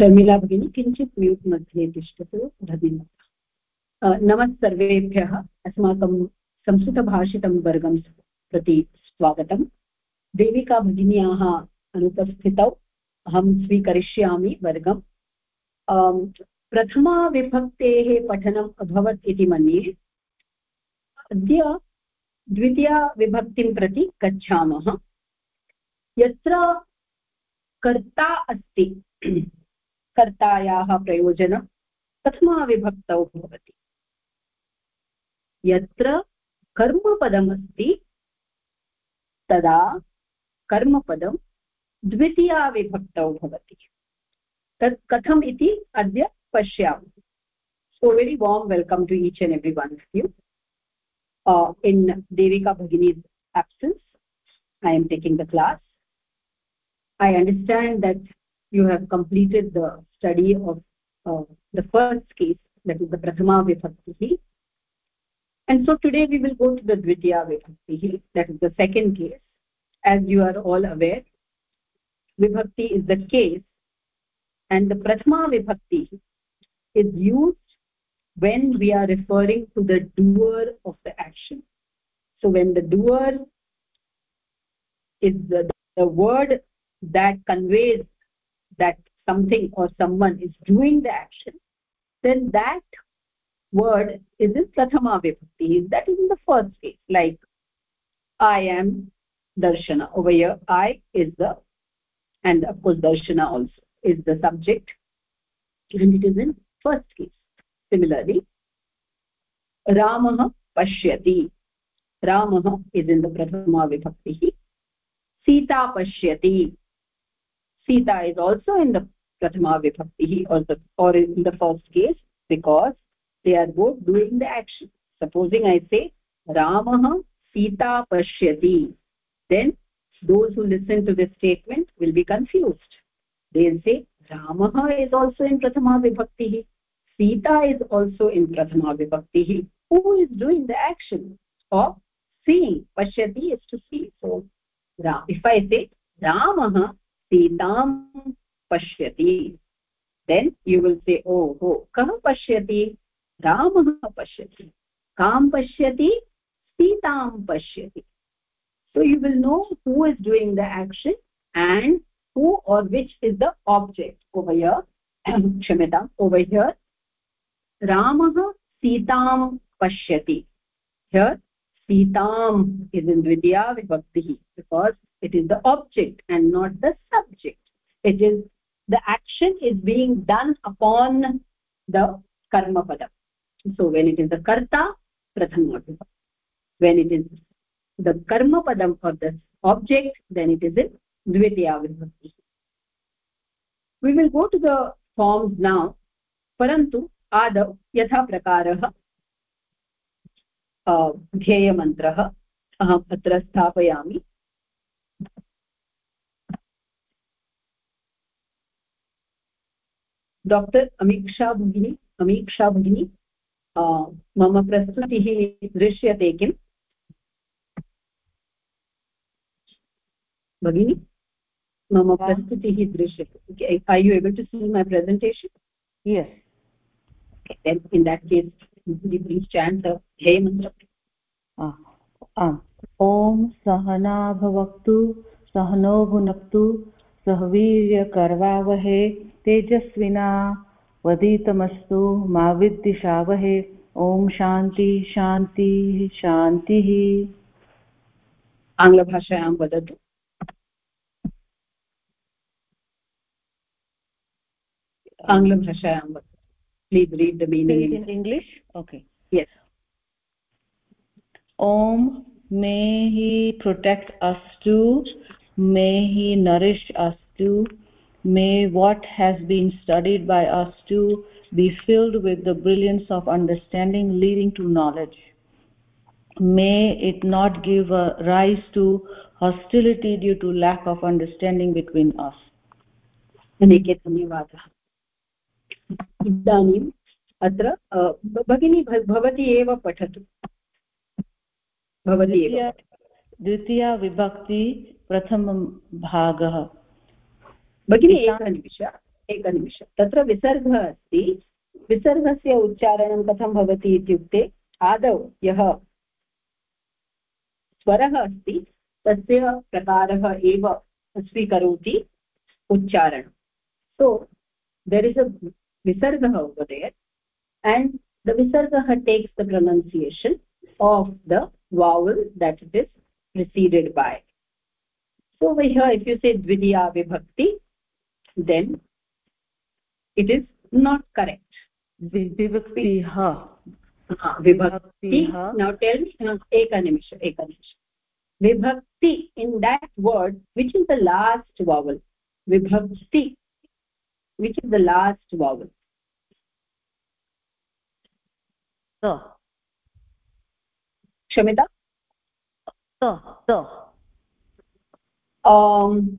शर्मिला भगिनी, किञ्चित् म्यूट् मध्ये तिष्ठतु, धन्यवादः। नमः सर्वेभ्यः अस्माकं संस्कृतभाषितं वर्गं प्रति स्वागतं देविका भगिन्याः अनुपस्थितौ अहं स्वीकरिष्यामि वर्गम्। प्रथमाविभक्तेः पठनम् अभवत् इति मन्ये, अद्य द्वितीयाविभक्तिं प्रति गच्छामः। यत्र कर्ता अस्ति कर्तायाः प्रयोजनं प्रथमाविभक्तौ भवति। यत्र कर्मपदमस्ति, तदा कर्मपदं द्वितीयाविभक्तौ भवति। तत् कथम् इति अद्य पश्यामः। So very warm welcome to each and every one of you in Devika भगिनी absence I am taking the class I understand that you have completed the study of uh, the first case that is the prathama vibhakti and so today we will go to the dvitiya vibhakti that is the second case. As you are all aware vibhakti is the case and the prathama vibhakti is used when we are referring to the doer of the action. So when the doer is the, the word that conveys that something or someone is doing the action then that word is in prathama vibhakti that is in the first case like i am darshana. Over here i is the and of course darshana also is the subject. And it is in first case. Similarly ramah pashyati. Ramah is in the prathama vibhakti sita pashyati sita is also in the prathama vibhakti or the or in the first case because they are both doing the action. Supposing i say ramah sita pashyati then those who listen to this statement will be confused. They'll say ramah is also in prathama vibhakti sita is also in prathama vibhakti. Who is doing the action of seeing? Pashyati is to see. So if i say ramah सीतां पश्यति। Then you will say ओ हो कः पश्यति? रामः पश्यति। कां पश्यति? सीतां पश्यति। So you will know who is doing the action and who or which is the object उभय क्षम्यताम् उभय रामः सीतां पश्यति। ह्य सीताम् इदं द्वितीया विभक्तिः because it is the object and not the subject it is the action is being done upon the karma pada so when it is the karta prathama when it is the karma padam or the object then it is in dvitiya vibhakti we will go to the forms now parantu आदौ यथा प्रकारः ध्येयमन्त्रः अहम् अत्र स्थापयामि doctor Amiksha भगिनी अमीक्षा भगिनी मम प्रस्तुतिः दृश्यते किम् भगिनी मम प्रस्तुतिः दृश्यते I you able to see my presentation yes. Then in that case please chant the jay mantra? ॐ सहना भवतु सहनो भुनक्तु सह वीर्यकर्वावहे तेजस्विना वदितमस्तु मा विद्विषावहे ॐ शान्ति शान्तिः शान्तिः आङ्ग्लभाषायां वदतु। आङ्ग्लभाषायां वदतु। Please read the meaning in English okay yes. om may he protect us too may he nourish us too may what has been studied by us to be filled with the brilliance of understanding leading to knowledge may it not give a rise to hostility due to lack of understanding between us अनेके धन्यवादः इदानीम् अत्र भगिनी भवती एव पठतु भवती एव द्वितीया विभक्ति प्रथमं भागः भगिनि एकनिमिष एकनिमिष तत्र विसर्गः अस्ति। विसर्गस्य उच्चारणं कथं भवति इत्युक्ते आदौ यः स्वरः अस्ति तस्य प्रकारः एव स्वीकरोति उच्चारणं। सो देर् इस् अ विसर्गः उपदेयत् एण्ड् द विसर्गः takes the pronunciation of the vowel that it is preceded by so why here if say द्वितीया विभक्ति then it is not correct. Vibhaktiः vibhaktiः now tell me ekanimish ekanimish vibhakti in that word which is the last vowel? Vibhakti which is the last vowel? So kshamita so so um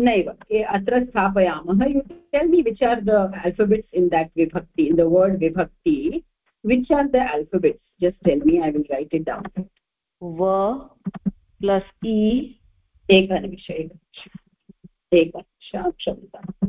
नैव अत्र स्थापयामः। You tell me which are the alphabets in that विभक्ति in the word विभक्ति which are the alphabets just tell me I will write it down व plus इ एकनिमिष एकनिमिष एकनिमिष क्षम्यताम्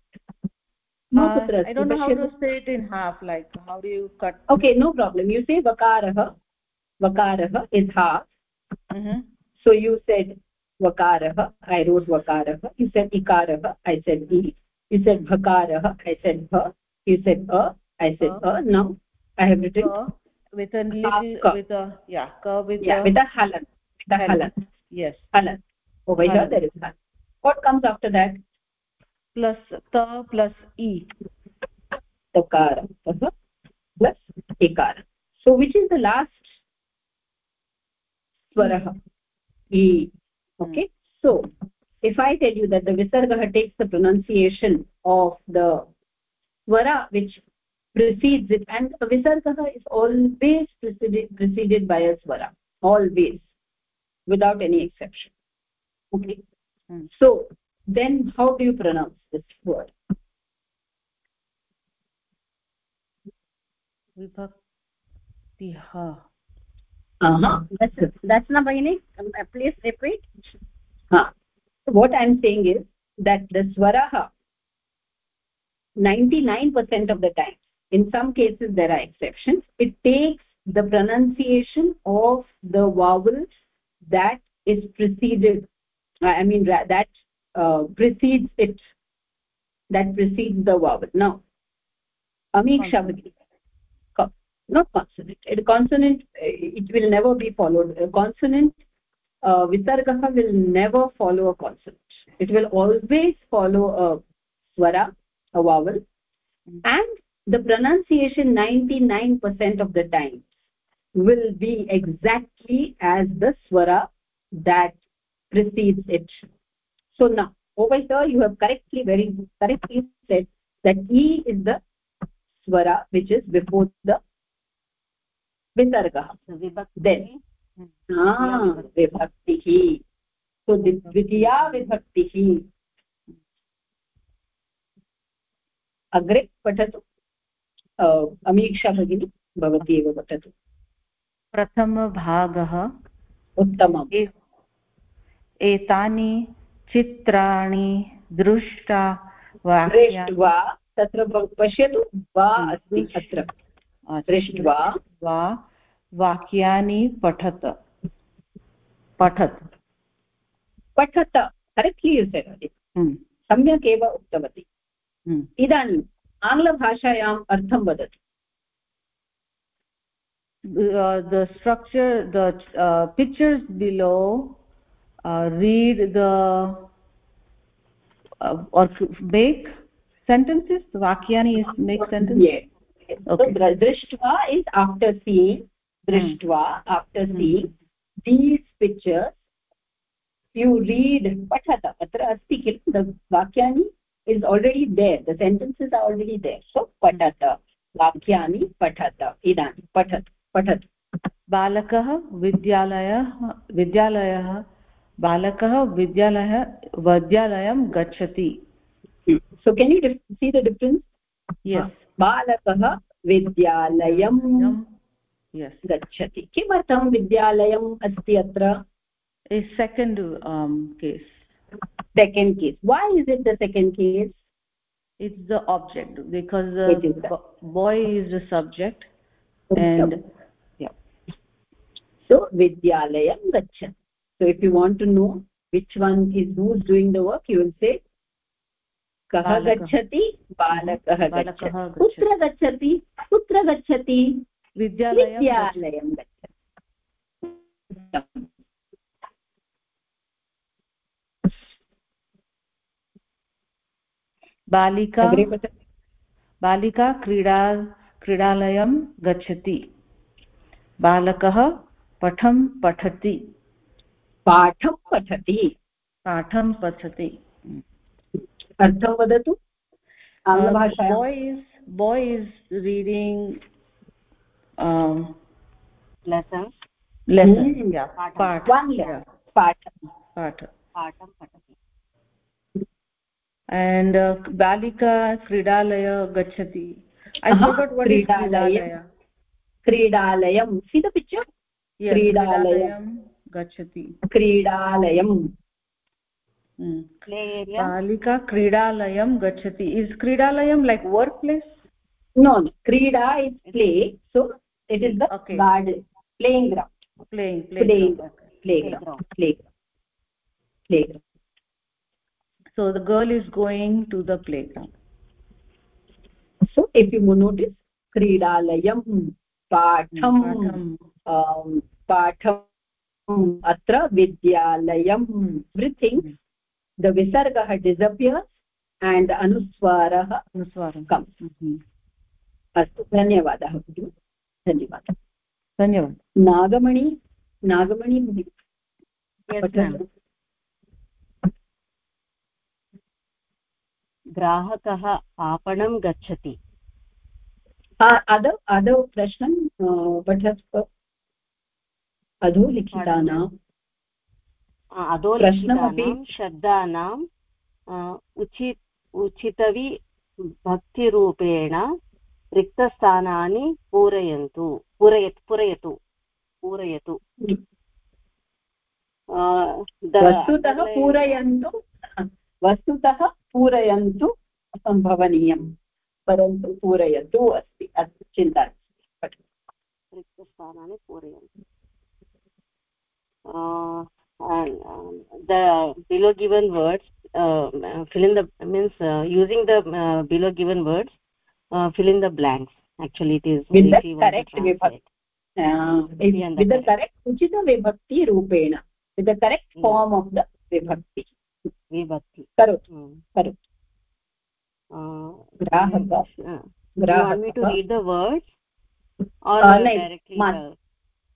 uh, i don't know how to say it in half like how do you cut? Okay no problem. You say vakarah vakarah is half. Mm -hmm. so you said vakarah i wrote vakarah you said ikarah i said e. You said bhakarah i said bha you said a i said a. Now i have written ka, with a little ka. with a yeah ka with yeah a, with a halan with a halan yes. Halan over here there is halan what comes after that plus ta plus e. Takara plus ikara so which is the last swarah? E. Okay. So if i tell you that the visarga takes the pronunciation of the swara which precedes it and a visarga is always preceded, preceded by a swara always. Without any exception. Okay. Hmm. so then how do you pronounce this word? Vibhaktiha. Uh-huh. That's that's not bagini please repeat. Huh. what i'm saying is that the swaraha 99% of the time in some cases there are exceptions it takes the pronunciation of the vowel that is preceded i mean that uh, precedes it that precedes the vowel now amiksha not consonant. A consonant it will never be followed. A consonant uh, visargah will never follow a consonant. It will always follow a swara a vowel. Mm. and the pronunciation 99% of the time will be exactly as the swara that precedes it so now over here you have correctly very correctly said that e is the swara which is before the visarga then ah vibhaktihi so dvitiya vibhaktihi अग्रे पठतु अमीक्षा भगिनी भवती एव पठतु प्रथमभागः उत्तमम् एतानि चित्राणि दृष्टा दृष्ट्वा तत्र पश्यतु वा अस्ति अत्र। दृष्ट्वा। वा वाक्यानि पठत। पठत्। पठत। करेक्ट्लि यु सम्यक् एव उक्तवती। हम्म। इदानीम् आङ्ग्लभाषायाम् अर्थं वदतु। The structure the uh, pictures below uh, read the uh, or make sentences vakyani is make sentence yes okay. so drishtva is after seeing drishtva hmm. after seeing hmm. these pictures you read pathata atra asti kil the vakyani is already there the sentences are already there so patata vakyani patata idani patat patat बालकः विद्यालयः विद्यालयः बालकः विद्यालयः विद्यालयं गच्छति। So can you see the difference yes बालकः विद्यालयं yes गच्छति। किमर्थं विद्यालयम् अस्ति अत्र? Second case second case why is it the second case it's the object because boy is the subject and so विद्यालयं गच्छति। So if you want to know which one is who's doing the work you will say कः गच्छति बालकः कुत्र गच्छति कुत्र गच्छति? विद्यालयं गच्छति बालिका बालिका क्रीडा क्रीडालयं गच्छति। बालकः पठं पठति। पाठं पठति। पाठं पठति। अर्थं वदतु। Boy is boy is reading lesson and बालिका क्रीडालय गच्छति क्रीडालयं क्रीडालयं क्रीडालयं गच्छति। क्रीडालयं बालिका क्रीडालयं गच्छति। इस् क्रीडालयं लैक् वर्क् प्लेस् नो क्रीडा is play so it is playing ground playing playing so the girl is going to the playground so if you notice क्रीडालयं पाठं atra vidyalayam everything the visargah disappears and anuswarah anuswarah comes अस्तु धन्यवादः भगिनि धन्यवादः धन्यवादः नागमणि नागमणि ग्राहकः आपणं गच्छति अदौ अदौ प्रश्नं पठतु अधोलिखितानाम् अधोलिखितानां शब्दानाम् उचित उचितवि भक्तिरूपेण रिक्तस्थानानि पूरयन्तु पूरय पूरयतु पूरयतु। वस्तुतः पूरयन्तु वस्तुतः पूरयन्तु असम्भवनीयं परन्तु पूरयतु अस्ति अस्तु चिन्ता रिक्तस्थानानि पूरयन्तु। Uh, um, the below given words uh, uh, fill in the means using the below given words fill in the blanks. Actually it is with the correct vibhakti with the correct. uchita vibhakti rupena. With the correct hmm. form of the vibhakti. Vibhakti. Karotu hmm. karotu grahaka grahaka want me to read the words? Or uh, directly maat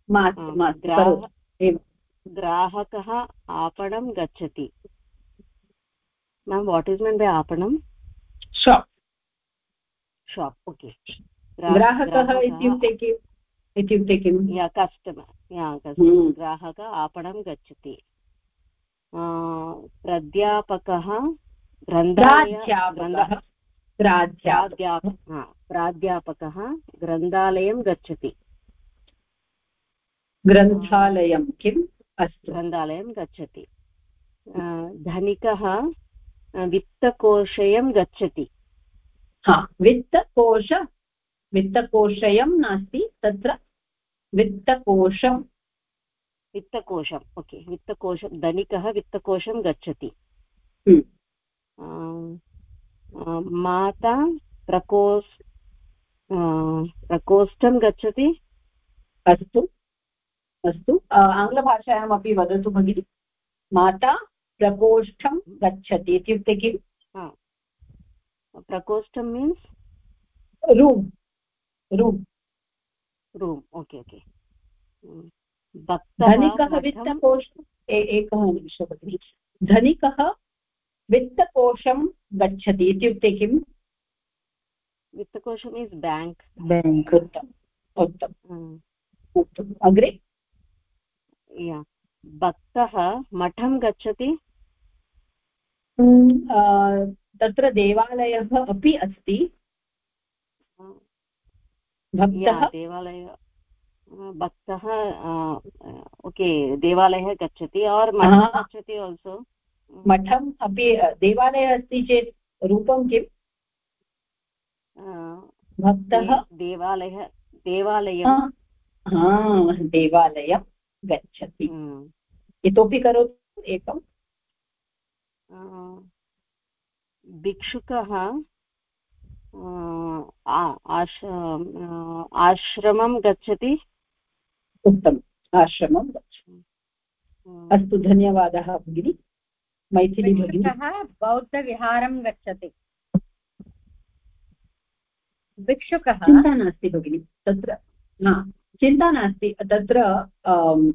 maat maat ग्राहकः आपणं गच्छति। Ma'am what is mean by आपणं? Shop शाप् okay ग्राहकः इत्युक्ते किम् इत्युक्ते किं? या कस्टमर् या कस्टमर् ग्राहकः आपणं गच्छति। प्राध्यापकः प्राध्यापकः ग्रन्थालयं गच्छति। ग्रन्थालयं किम्? अस्तु ग्रन्थालयं गच्छति धनिकः वित्तकोशयं गच्छति। हा वित्तकोश वित्तकोशयं नास्ति तत्र वित्तकोशं वित्तकोशम् ओके वित्तकोशं धनिकः वित्तकोशं गच्छति। माता प्रकोस् प्रकोष्ठं गच्छति। अस्तु। अस्तु। आङ्ग्लभाषायामपि वदतु भगिनि। माता प्रकोष्ठं गच्छति इत्युक्ते किम् प्रकोष्ठं means room room room okay okay धनिकः वित्तकोशम् एकः निमिषः भगिनि। धनिकः वित्तकोशं गच्छति इत्युक्ते किम् वित्तकोशम् इस् बेङ्क् बेङ्क् उत्तम् उत्तम् उत्तम् अग्रे? भक्तः मठं गच्छति? तत्र देवालयः अपि अस्ति। भक्तः देवालय भक्तः ओके देवालयः गच्छति और् मठं गच्छति आल्सो मठम् अपि देवालयः अस्ति चेत् रूपं किम्? भक्तः देवालयः देवालयं देवालयं गच्छति। हम्म। इतोपि करोतु एकम्। भिक्षुकः आश्रमं गच्छति? उत्तमम् आश्रमं गच्छति अस्तु धन्यवादः भगिनि। मैथिली भगिनी। बौद्धविहारं गच्छति। भिक्षुकः चिन्ता नास्ति भगिनि तत्र चिन्ता नास्ति। तत्र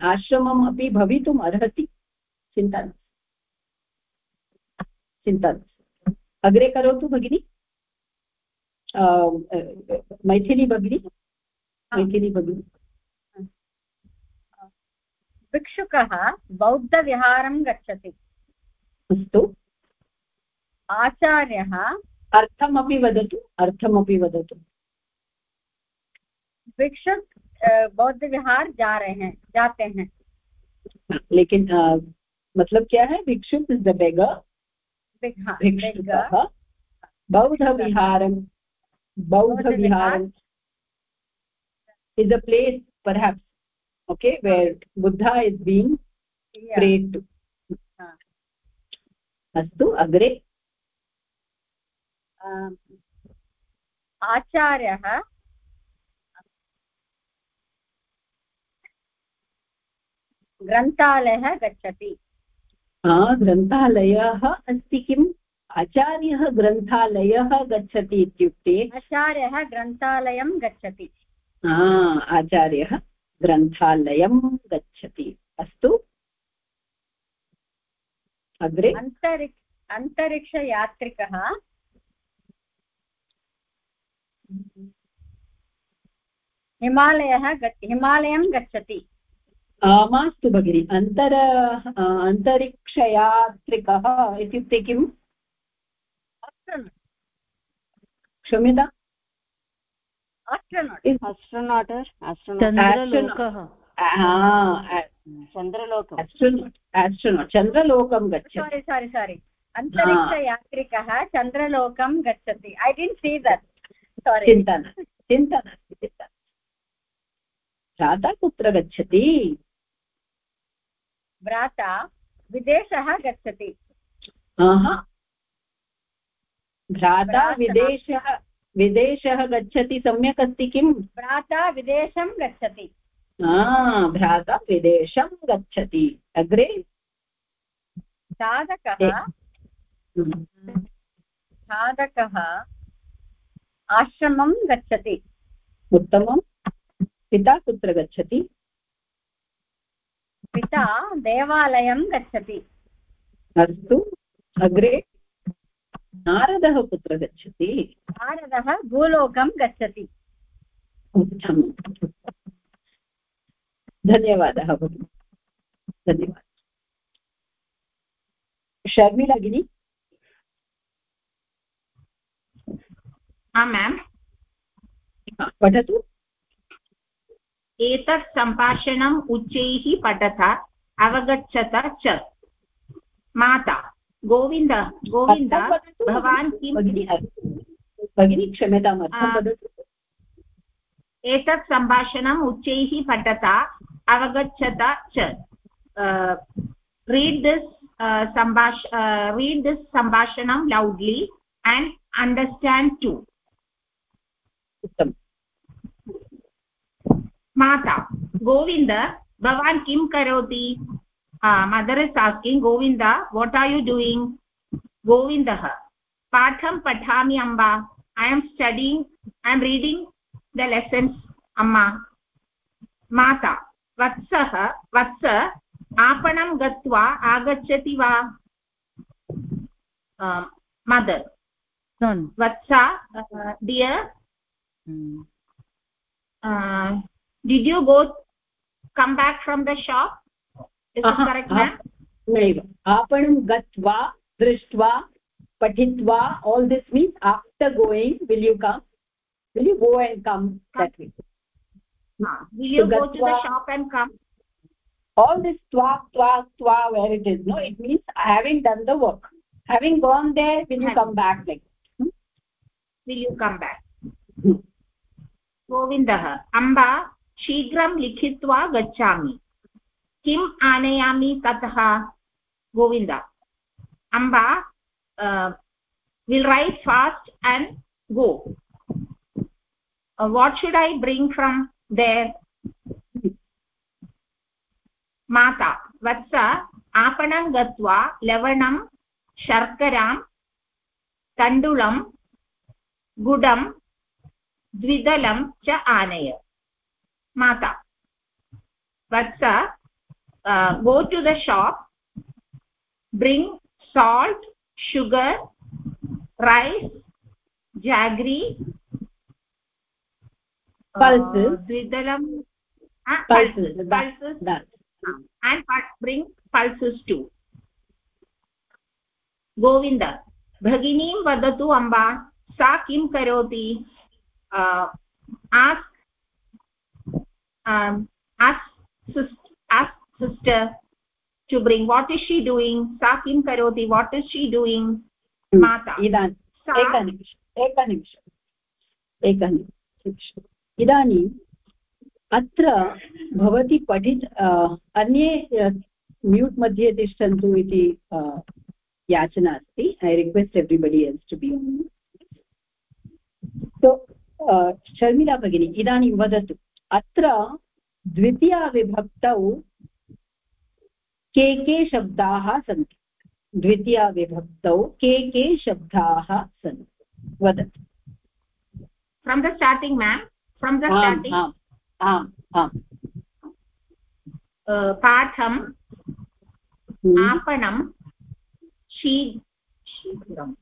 आश्रमम् अपि भवितुम् अर्हति। चिन्ता नास्ति। चिन्ता नास्ति। अग्रे करोतु भगिनि? मैथिली भगिनी? मैथिली भगिनी। भिक्षुकः बौद्धविहारं गच्छति। अस्तु। आचार्यः अर्थमपि वदतु। अर्थमपि वदतु। भिक्षुक बौद्ध विहार जा रहे हैं जाते हैं। लेकिन आ, मतलब क्या है? भिक्षुक इज़ द बेगर। बौद्धविहारं बौद्धविहारं is a place perhaps okay where buddha is being yeah. prayed to अस्तु अग्रे। आचार्यः ग्रन्थालयः गच्छति। ग्रन्थालयः अस्ति किम्? आचार्यः ग्रन्थालयः गच्छति इत्युक्ते? आचार्यः ग्रन्थालयं गच्छति। आचार्यः ग्रन्थालयं गच्छति। अस्तु। अग्रे। अन्तरिक्ष अन्तरिक्षयात्रिकः। हिमालयः हिमालयं गच्छति। मास्तु भगिनि अन्तर अन्तरिक्षयात्रिकः इत्युक्ते किम्? क्षम्यता? चन्द्रलोकं गच्छति सारि सारि सारि अन्तरिक्षयात्रिकः चन्द्रलोकं गच्छति ऐ डिण्ट् सी दट् चिन्ता नास्ति चिन्ता नास्ति चिन्ता भ्राता कुत्र गच्छति भ्राता विदेशः गच्छति। भ्राता विदेशः विदेशः गच्छति सम्यक् अस्ति किम्? भ्राता विदेशं गच्छति। भ्राता विदेशं गच्छति। अग्रे? साधकः साधकः आश्रमं गच्छति। उत्तमं। पिता कुत्र गच्छति? पिता देवालयं गच्छति। अस्तु अग्रे नारदः कुत्र गच्छति। नारदः भूलोकं गच्छति। उत्तमम्। धन्यवादः भगिनि। धन्यवादः। शर्मिला भगिनी मेम् पठतु। एतत् सम्भाषणम् उच्चैः पठत अवगच्छत च। माता गोविन्द गोविन्द भवान् किं भगिनी क्षम्यताम् एतत् सम्भाषणम् उच्चैः पठत अवगच्छत च। रीड् दिस् सम्भाष रीड् दिस् सम्भाषणं लौड्लि and understand too माता गोविन्द भवान् किं करोति? Mother is asking Govind what are you doing Govind पाठं पठामि Amba. I am studying I am reading the lessons अम्मा। माता वत्सः वत्स आपणं गत्वा आगच्छति वा? Mother वत्सा dear Did you go come back from the shop नैव आपणं गत्वा दृष्ट्वा पठित्वा all this means after going will you come will you go and come that means will you go to the shop and come all this twa twa twa where it is no it means having done the work having gone there will you come back like hmm? will you come back hmm. गोविन्दः अम्बा शीघ्रं लिखित्वा गच्छामि। किम् आनयामि ततः? Govind. Amba write fast and go. Uh, what should i bring from there? माता वत्स आपणं गत्वा लवणं शर्करां तण्डुलं गुडं द्विदलं च आनय। माता वत्स go to the shop bring salt sugar rice jaggery pulses dvidalam uh, pulses pulses that and bring pulses too Govind भगिनीं वदतु अम्बा सा किं करोति ask ask sister to bring. What is she doing? Sa kim karoti what is she doing? Mata. Idan एकनिमिषम् एकनिमिषम् एकनिमिषम् इदानीम् अत्र भवती पठित अन्ये म्यूट् मध्ये तिष्ठन्तु इति याचना अस्ति। I request everybody else to be so Sharmila भगिनी इदानीं वदतु। अत्र द्वितीयाविभक्तौ के के शब्दाः सन्ति। द्वितीयाविभक्तौ के के शब्दाः सन्ति। वदतु। फ्रम् द स्टार्टिङ्ग् मेम् आम् आम् आम् पाठम् आपणं शीघ्रम्।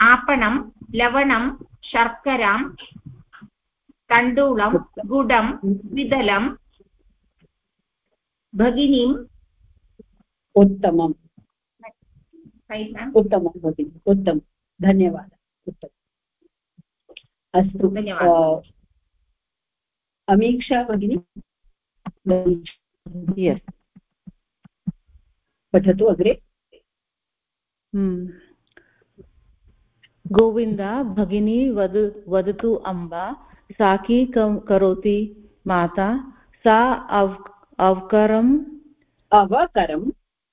आपणं लवणं शर्करां तण्डुलं गुडं विदलं भगिनीम् उत्तमम् उत्तमं भगिनि उत्तमं धन्यवादः उत्तमम् अस्तु अमीक्षा भगिनी पठतु अग्रे गोविन्द भगिनी वद वदतु अम्बा सा की करोति माता सा अव अवकरम् अवकरम्।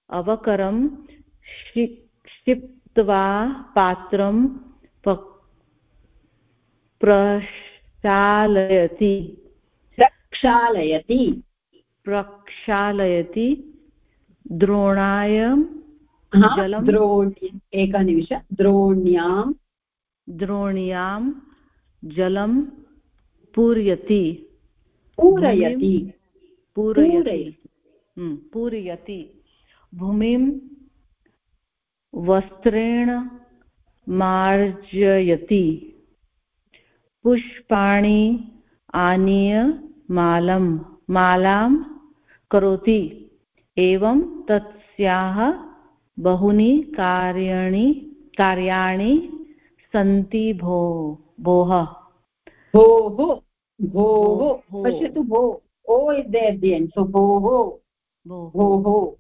अवकरं क्षिप्त्वा पात्रं प्रक्षालयति। प्रक्षालयति। प्रक्षालयति द्रोणाय जलं द्रोणी एकनिमिष द्रोण्यां द्रोण्यां जलं पूरयति। पूरयति। पूरयति। पूरयति। भूमिं वस्त्रेण मार्जयति। पुष्पाणि आनीय मालं मालां करोति। एवं तस्याः बहूनि कार्याणि कार्याणि सन्ति भो भोः। भोः भोः पश्यतु भो ओ is there the and so भोः। भोः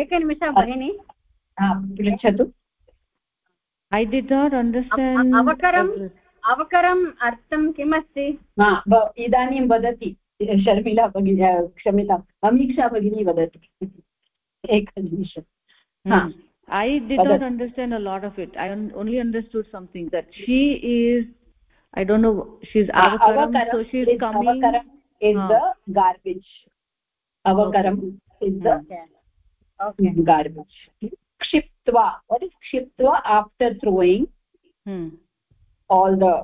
एकनिमिषं भगिनि। पृच्छतु। ऐ डिड् नाट् अण्डर्स्टाण्ड् अवकरम् अवकरम् अर्थं किमस्ति? इदानीं वदति शर्मिला भगिनी क्षम्यताम् अमीक्षा भगिनी वदति। एकनिमिषम्। I did not understand a lot of it. I only understood something that she is, I don't know, she's avakaram, avakaram so she's coming. Avakaram is Ah. the garbage avakaram is the okay okay garbage kshiptva what is kshiptva after throwing hmm. all the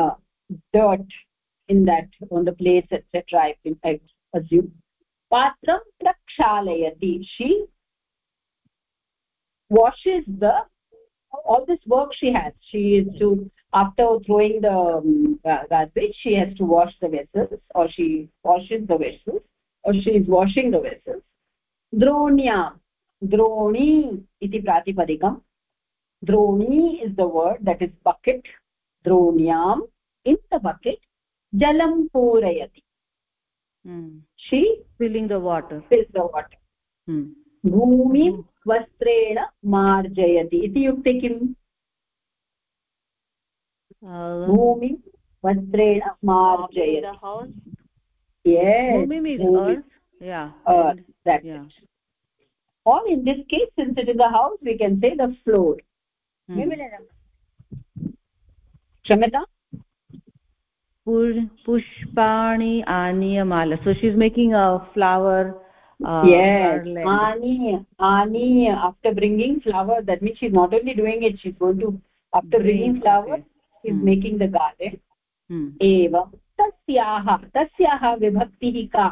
uh, dirt in that on the place etc i i assume patram prakshalayati she washes the all this work she has. She is to after throwing the um, garbage she has to wash the vessels or she washes the vessels or she is washing the vessels. Dronya droni iti pratipadikam. Droni is the word that is bucket. Dronyam in the bucket jalam purayati. Hmm. she filling the water. fills the water. Hmm. वस्त्रेण मार्जयति इति युक्ते किम् uh, भूमिं वस्त्रेण मार्जयति or in this case since it is a house we can say the floor hmm. Pu- pushpani aniya mala so she's making a flower uh, yes garland. ani ani after bringing flower that means she's not only doing it she's going to after Bring, bringing flower okay. she's Hmm. making the garland hmm. एवं तस्याः तस्याः विभक्तिः का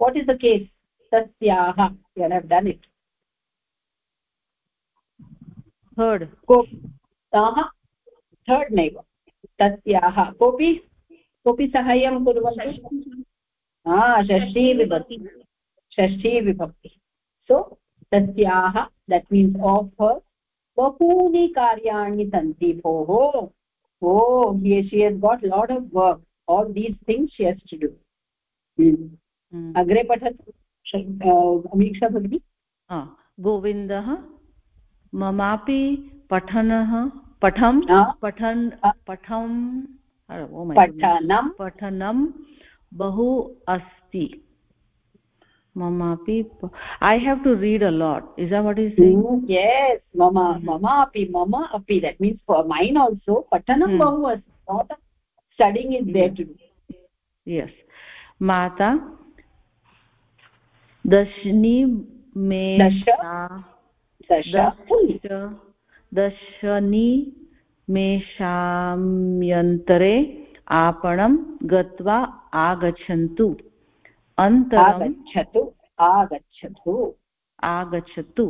what is the case तस्याः you have done it third को ताः third नैव तस्याः कोऽपि कोऽपि साहाय्यं कुर्वन्तु हा षष्ठी विभक्ति षष्ठी विभक्ति। सो तस्याः दट् मीन्स् आफ् हर् बहूनि कार्याणि सन्ति भोः। ओ she has got lot of work all these things she has to do. अग्रे पठतु अमीक्षा भगिनी। हा, गोविन्दः ममापि पठनः पठं पठन् पठं. पठनं। पठनं बहु अस्ति। ममापि I have to read a lot is that what is saying? Yes. मम Mhm. मम अपि मम अपि that means for mine also. पठनं Hmm. बहु अस्ति not studying is there to do yes. दशनी मे दश? दश दश दशनी मेषाम्यन्तरे आपणं गत्वा आगच्छन्तु आगच्छतु आगच्छतु। आगच्छतु।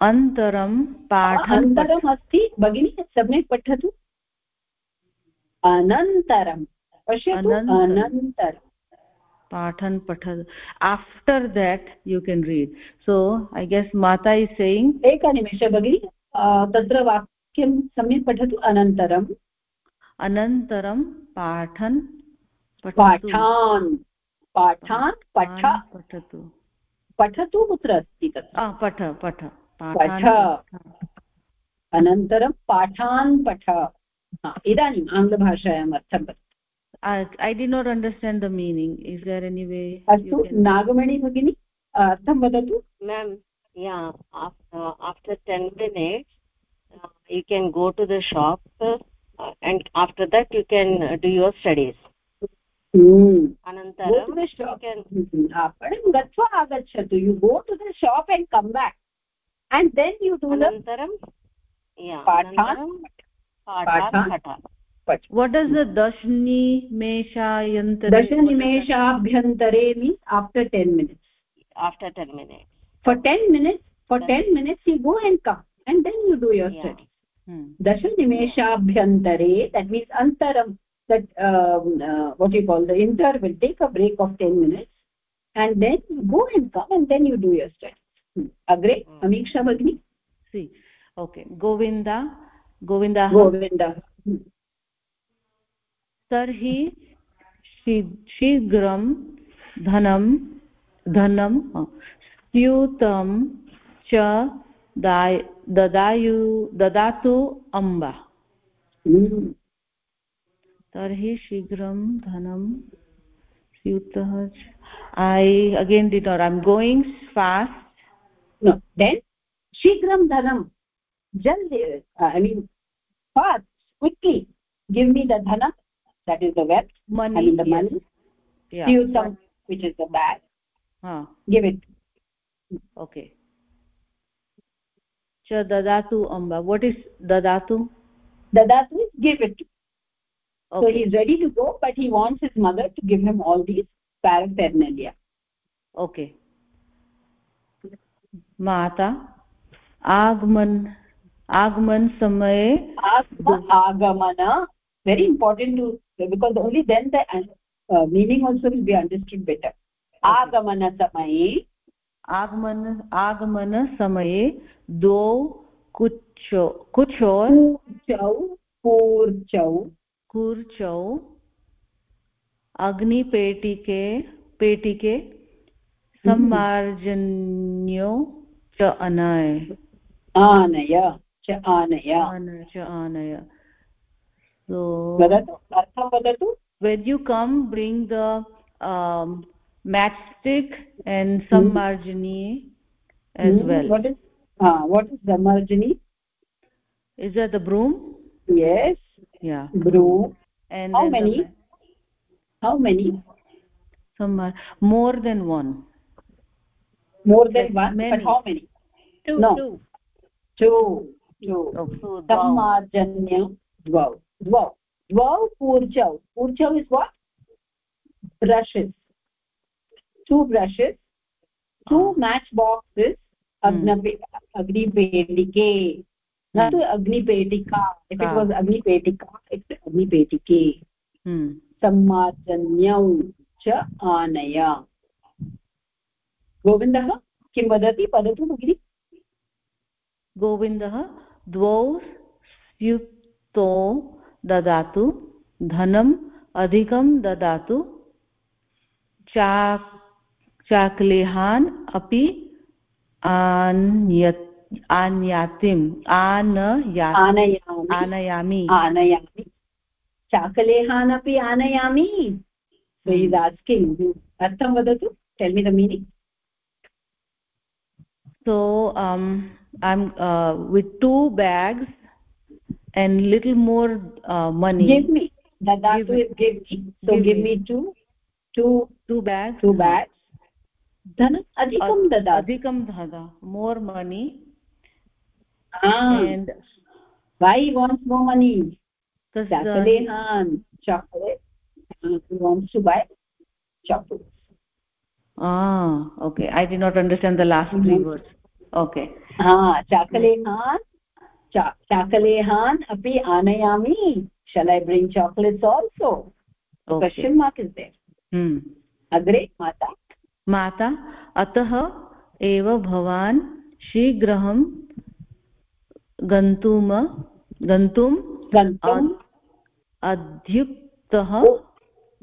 अन्तरं पाठं अनन्तरम् अस्ति? भगिनी सम्यक् पठतु। अनन्तरं पश्यतु। अनन्तरं पाठन् पठत्। After that you can read so I guess माता इस् सेयिङ्ग् एकनिमिष भगिनि। तत्र वाक्यं सम्यक् पठतु। अनन्तरं। अनन्तरं पठान्। पाठान् पठ। पठतु। पठतु कुत्र अस्ति तत् पठ पठ। पठ। अनन्तरं पाठान् पठ। इदानीम् आङ्ग्लभाषायाम् अर्थं I did not understand the meaning is there any way अस्तु नागमणि भगिनि अर्थं वदतु। Ma'am after ten minutes you can go to the shop and after that you can do your studies अनन्तरं शाप् आपणं गत्वा go to the shop and come back and then you do अनन्तरं what is दशनिमेषायन्त्र दशनिमेषाभ्यन्तरे means after ten minutes go and come and then you do your study दशनिमेषाभ्यन्तरे that um, uh, what you call the inter will take a break of 10 minutes and then go and come and then you do your Hmm. agre Hmm. amiksha bhagini See. Okay. Govinda. Govinda. govinda Hmm. शी- शीघ्रं धनं धनं स्यूतं च दाय ददायु ददातु Amba Hmm. तर्हि शीघ्रं धनं स्यूतः I again did not I'm going fast no then shigram dhanam jaldi uh, i mean fast quickly give me the dhana that is the wealth money i mean the money yeah Tyutam, which is the bag huh give it okay cha dadatu amba what is dadatu dadatu is give it okay so he is ready to go but he wants his mother to give him all these paraphernalia okay माता आगमन आगमन समये agamana very important to because only then the uh, meaning also will be understood better आगमन समये आगमन आगमन समये द्वौ कुचो कुचोर् कूर्चौ कूर्चौ कूर्चौ अग्निपेटिके पेटिके सम्मार्जन्यो च अनय आनय च आनय आन च आनय so अर्थं वदतु when you come bring the um, matchstick and some Hmm. margini as Hmm, well what is uh, what is samarjini is that the broom yes yeah. Brew and how many? how many? Some uh, more than one. More than like one? Many. but how many? Two no. two. Two. Two. Oh. sammarjanya dvau dvau dvau purjau purjau is what? Brushes. Two brushes. Two ah. match boxes hmm. agnipedike न हम्म। तु तो अग्निपेटिका it was हाँ। अग्निपेटिका it अग्निपेटिके। हम्म। सम्मार्जन्यौ च आनय। गोविन्दः किं वदति? वदतु भगिनि। गोविन्दः द्वौ स्युक्तौ ददातु धनम् अधिकं ददातु चा चाक्लेहान् अपि आनयतु। आनयातिम् आनया आनयामि। आनयामि। चाकलेहानपि आनयामि। अर्थं वदतु? Tell me so I'm with two bags and little more money give me ददातु धनम् अधिकं ददा अधिकं ददा more money and why he wants more money because the Chakalehan, chocolate. Uh, he wants to buy chocolate. ah okay i did not understand the last three Mhm. words okay Ah, chakalehan. Cha chakalehan api anayami. Shall I bring chocolates also? Okay. question mark is there. hmm Agre, mata. माता अतः एव भवान् शीघ्रं गन्तुम गन्तुम् अध्युक्तः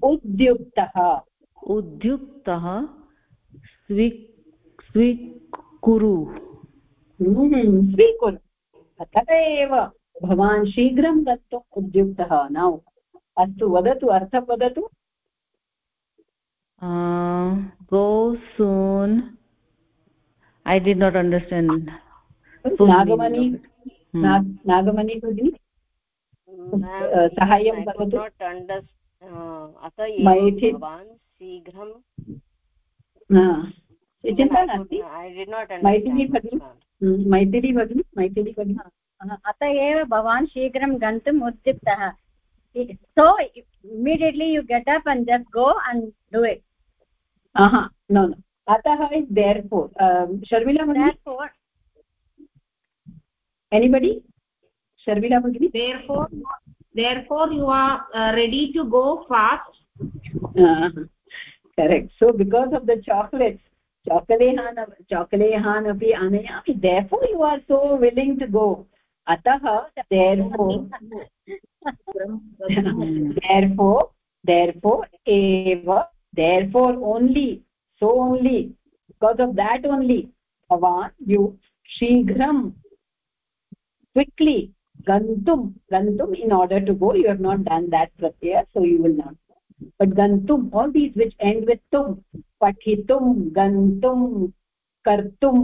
udyuktah. उद्युक्तः। स्वी स्वीकुरु हम्म, स्वीकुरु अतः एव भवान् शीघ्रं गन्तुम् उद्युक्तः नौ। अस्तु वदतु अर्थं वदतु। go soon. I did not understand. full नागमनि भगिनि सहायं करोतु। चिन्ता हाँ, नास्ति मैथिली भगिनि हम्म, मैथिली भगिनि मैथिली भगिनि हाँ, हाँ, अत एव भवान् शीघ्रं गन्तुम् उद्युक्तः so immediately you get up and just go and do it अतः is there for Sharmila anybody? Sharmila bhagini therefore therefore you are uh, ready to go fast. Uh, correct. So because of the chocolates chokalehan chokalehan api anayami therefore you are so willing to go. Atah therefore therefore therefore eva therefore only so only. Because of that only bhavan you shighram quickly gantum gantum in order to go you have not done that pratyaya so you will not go but gantum all these which end with tum pathitum gantum kartum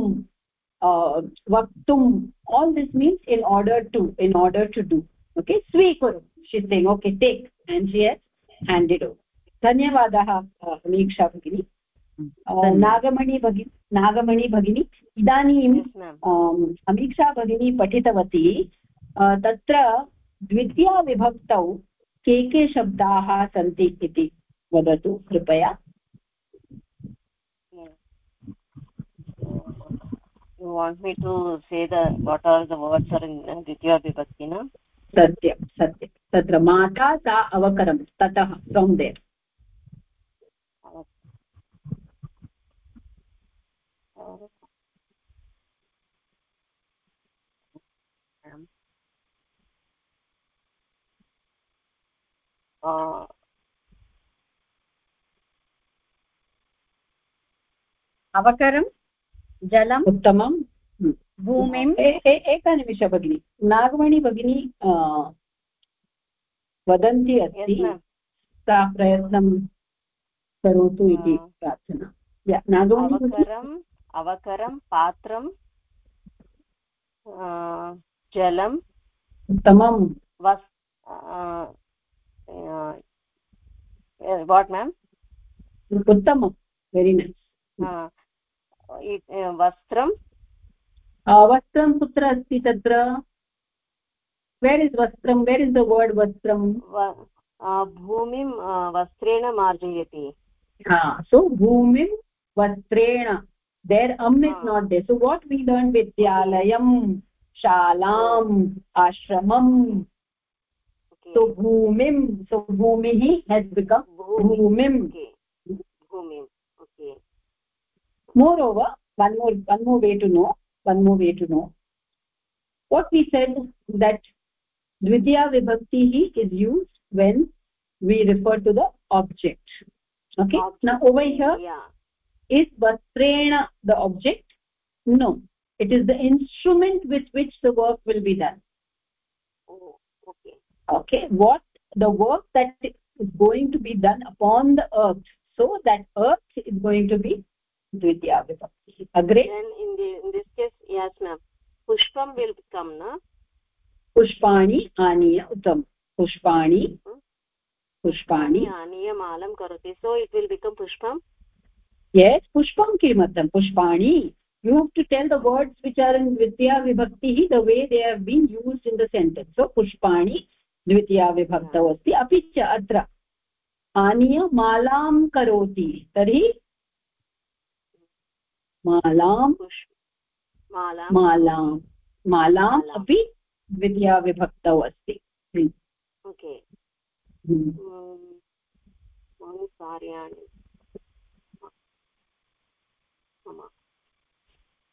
uh, vaktum all this means in order to in order to do okay svikuru she's saying okay take and she has handed over धन्यवादः अमीक्षा भगिनी नागमणि भगिनी नागमणि भगिनी इदानीं अमीक्षा भगिनी पठितवती तत्र द्वितीयाविभक्तौ के के शब्दाः सन्ति इति वदतु कृपया। You want me to say the what are the words are in dvitiya vibhakti na सत्यं सत्यं। तत्र माता सा अवकरं ततः देर् अवकरं जलम् उत्तमं भूमिम् एकनिमिष भगिनि नागमणि भगिनी वदन्ती अस्ति सा प्रयत्नं करोतु इति प्रार्थना अवकरम् अवकरं पात्रं जलम् उत्तमं वस् वाट् मेम् उत्तमं वेरि नैस् वस्त्रं वस्त्रं कुत्र अस्ति तत्र वेर् इस् वस्त्रं वेर् इस् द वर्ड् वस्त्रं भूमिं वस्त्रेण मार्जयति सो भूमिं वस्त्रेण there um is not they so what we learn विद्यालयं शालाम् आश्रमम् सो भूमिं सो भूमिः हेस् बिकम् भूमिं भूमिं moreover one more one more way to know one more way to know what we said that dvitiya vibhakti is used when we refer to the object okay object. now over here yeah. is vastrena the object no it is the instrument with which the work will be done oh okay what the work that is going to be done upon the earth so that earth is going to be द्वितीया विभक्तिः अग्रे in the in this case yes ma'am pushpam will come na पुष्पाणि आनीय उत्तमं पुष्पाणि पुष्पाणि आनीय मालं करोति सो इट् विल् बिकम् पुष्पं yes pushpam kimatam pushpani you have to tell the words which are in dvitiya vibhakti the way they have been used in the sentence so pushpani द्वितीया विभक्तौ अस्ति अपि च अत्र आनीय मालां करोति। तर्हि मालां मालां मालाम् अपि द्वितीया विभक्तौ अस्ति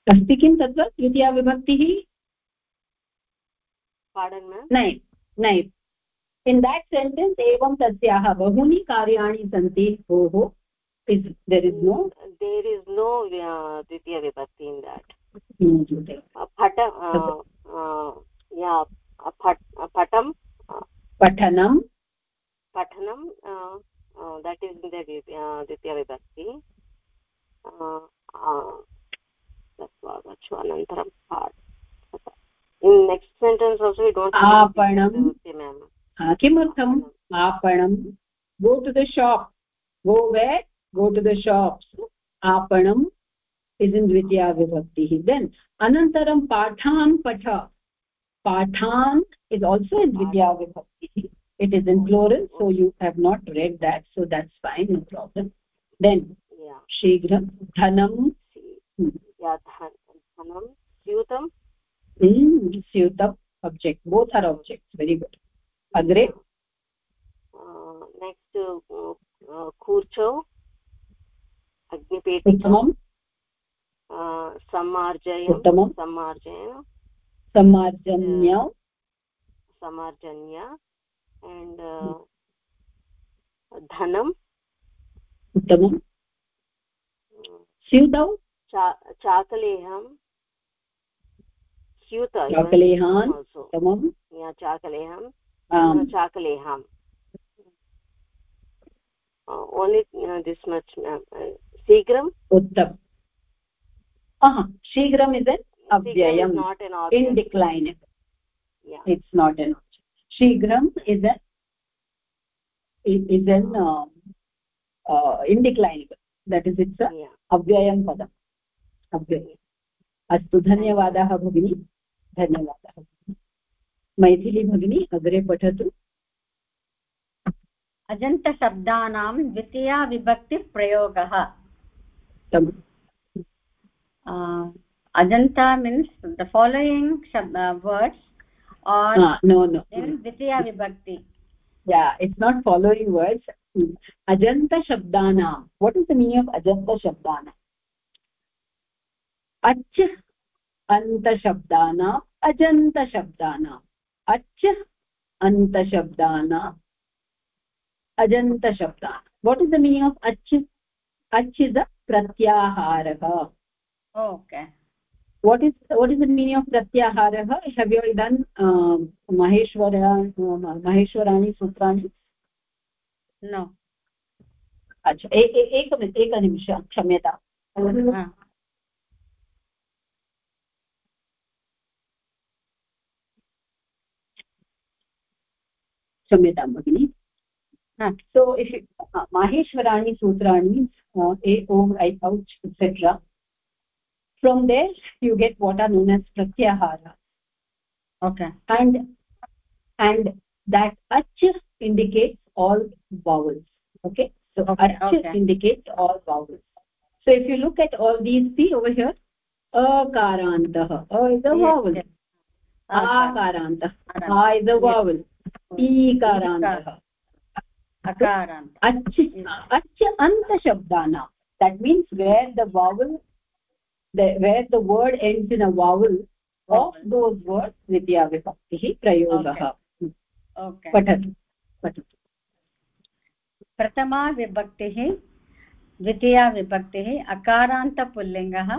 अस्ति किं तद्वत् द्वितीया विभक्तिः नै नै इन् देट् सेण्टेन्स् एवं तस्याः बहूनि कार्याणि सन्ति भोः there is no there is no द्वितीयविभक्ति in that पठं पठनं पठनं देट् इस् इन् द्वितीयविभक्ति अनन्तरं इन् नेक्स्ट् सेण्टेन्स् आपणं किमर्थम् आपणं go to the shop go where go to the shops aapanam is in dvitiya vibhakti then anantaram pathan patha pathan is also in dvitiya vibhakti it is in plural so you have not read that so that's fine no problem then yeah shigram dhanam yeah dhanam syutam hmm syutam object both are objects very good uh, uh, kurchau अग्निपेटिकां। सम्मार्जय उत्तमं सम्मार्जय सम्मार्जन्य। सम्मार्जन्य। And धनम्। उत्तमं स्यूतौ। चाकलेहं स्यूत चाकलेहान्। उत्तमं चाकलेहं चाकलेहं only uh, this much uh, शीघ्रम् उत्तम शीघ्रम् इस् एन् अव्ययम् in decline it's not an शीघ्रम् is an is an uh, uh, indeclinable that is अव्ययं पदम् अव्ययम् अस्तु धन्यवादाः भगिनी धन्यवादाः मैथिली भगिनी अग्रे पठतु। अजन्तशब्दानां विभक्ति प्रयोग अजन्त मीन्स् द फॉलोइंग शब्द वर्ड्स् आर् नो नो द्वितीया विभक्ति। It's not following words अजन्तशब्दानां। What is the meaning of अजन्तशब्दानाम् अच् अन्तशब्दानाम् अजन्तशब्दानाम् shabdana ajanta shabdana what is the meaning of ach ach is a pratyaharah okay what is what is the meaning of pratyaharah have you done uh, maheshwara uh, maheshwarani sutrani no acha ek ek अच्छा एक एकनिमिष क्षम्यता क्षम्यतां भगिनि so if you, uh, maheshwarani sutrani uh, a om i ouch etc from there you get what are known as pratyahara okay and and that ach indicates all vowels okay so okay, ach okay. indicates all vowels so if you look at all these see over here akarantah a is a vowel yes, akarantah a is a vowel ईकारान्तः। अच् अच् अन्तशब्दानां that means where the vowel where the word ends in a vowel of those words द्वितीयाविभक्तिः प्रयोगः पठतु पठतु प्रथमा विभक्तिः द्वितीया विभक्तिः अकारान्तपुल्लिङ्गः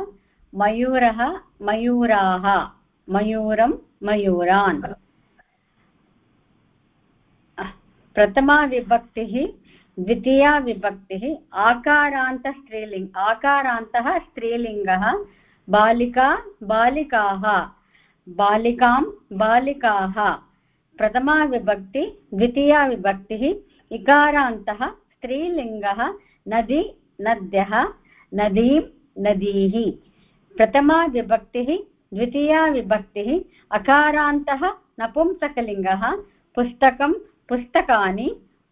मयूरः मयूराः मयूरं मयूरान्. प्रथमा विभक्तिः, द्वितीया विभक्तिः आकारान्तस्त्रीलिङ्ग आकारान्तः स्त्रीलिङ्गः, बालिका, बालिकाः, बालिकां, बालिकाः। प्रथमा विभक्ति, द्वितीया विभक्तिः, इकारान्तः स्त्रीलिङ्गः, नदी, नद्यः, नदीं, नदीः। प्रथमा विभक्तिः, द्वितीया विभक्तिः, अकारान्तः नपुंसकलिङ्गः, पुस्तकं पुस्तकानि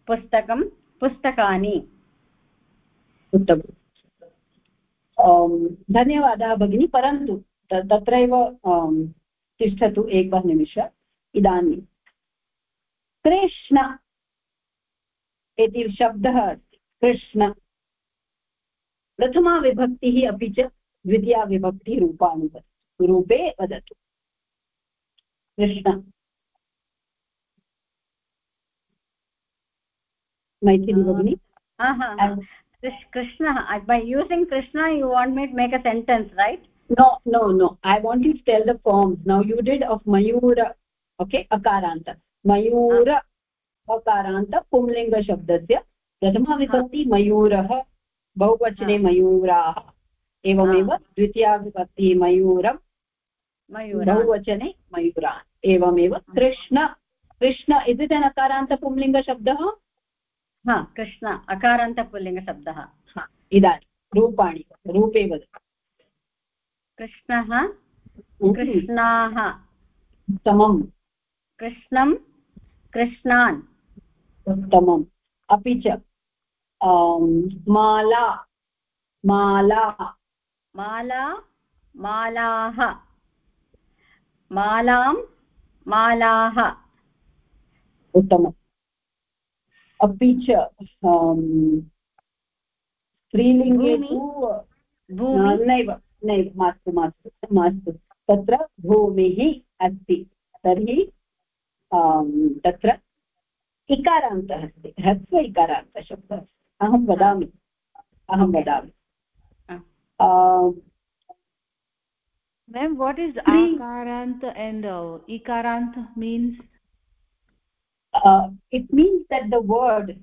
पुस्तकं पुस्तकानि। उत्तमम्। धन्यवादः भगिनी परन्तु तत्रैव तिष्ठतु एकः निमिष इदानीं। कृष्ण इति शब्दः अस्ति। कृष्ण। प्रथमा विभक्तिः अपि च द्वितीया विभक्तिरूपाणि रूपे वदतु। कृष्ण। मैथिली भगिनी। Krishna by using Krishna you want met make a sentence right no no no I want you tell the form now you did of Mayur okay अकारान्त मयूर अकारान्त पुंलिङ्गशब्दस्य प्रथमाविभक्ति मयूरः बहुवचने मयूराः एवमेव द्वितीयाविभक्ति मयूरं मयूर बहुवचने मयूरा एवमेव कृष्ण कृष्ण इति तेन हा कृष्ण अकारान्तपुल्लिङ्गशब्दः। इदानीं रूपाणि रूपे वद। कृष्णः कृष्णाः। उत्तमं कृष्णं कृष्णान्। उत्तमम्। अपि च माला माला। माला मालाः। मालां मालाः। उत्तमम्। अपि च स्त्रीलिङ्गे तु नैव नैव मास्तु मास्तु मास्तु। तत्र भूमिः अस्ति। तर्हि तत्र इकारान्तः अस्ति। ह्रस्व इकारान्तशब्दः अहं वदामि। अहं वदामि। ma'am what is akarant and uh, ikarant means? Uh, it means that the word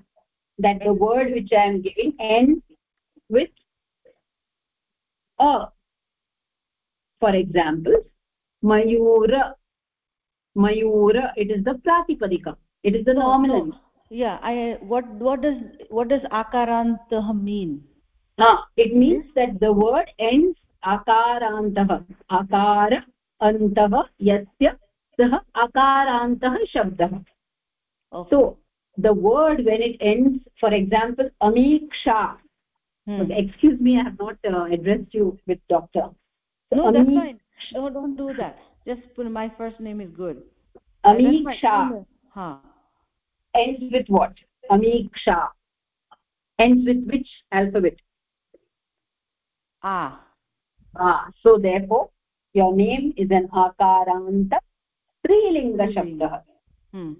that the word which i am giving ends with a. For example mayura mayura it is the pratipadika it is the nominal. yeah i what what does what does akarantah mean? Ah it means that the word ends akarantah. Akara antah yasya sah akarantah shabdah okay. so the word when it ends for example amiksha hmm. excuse me i have not uh, addressed you with doctor. So no that's fine. No don't do that. Just put my first name is good. Amiksha huh. Ends with what? Amiksha ends with which alphabet? Ah. Ah so therefore your name is an akaranta strilinga shabdah hmm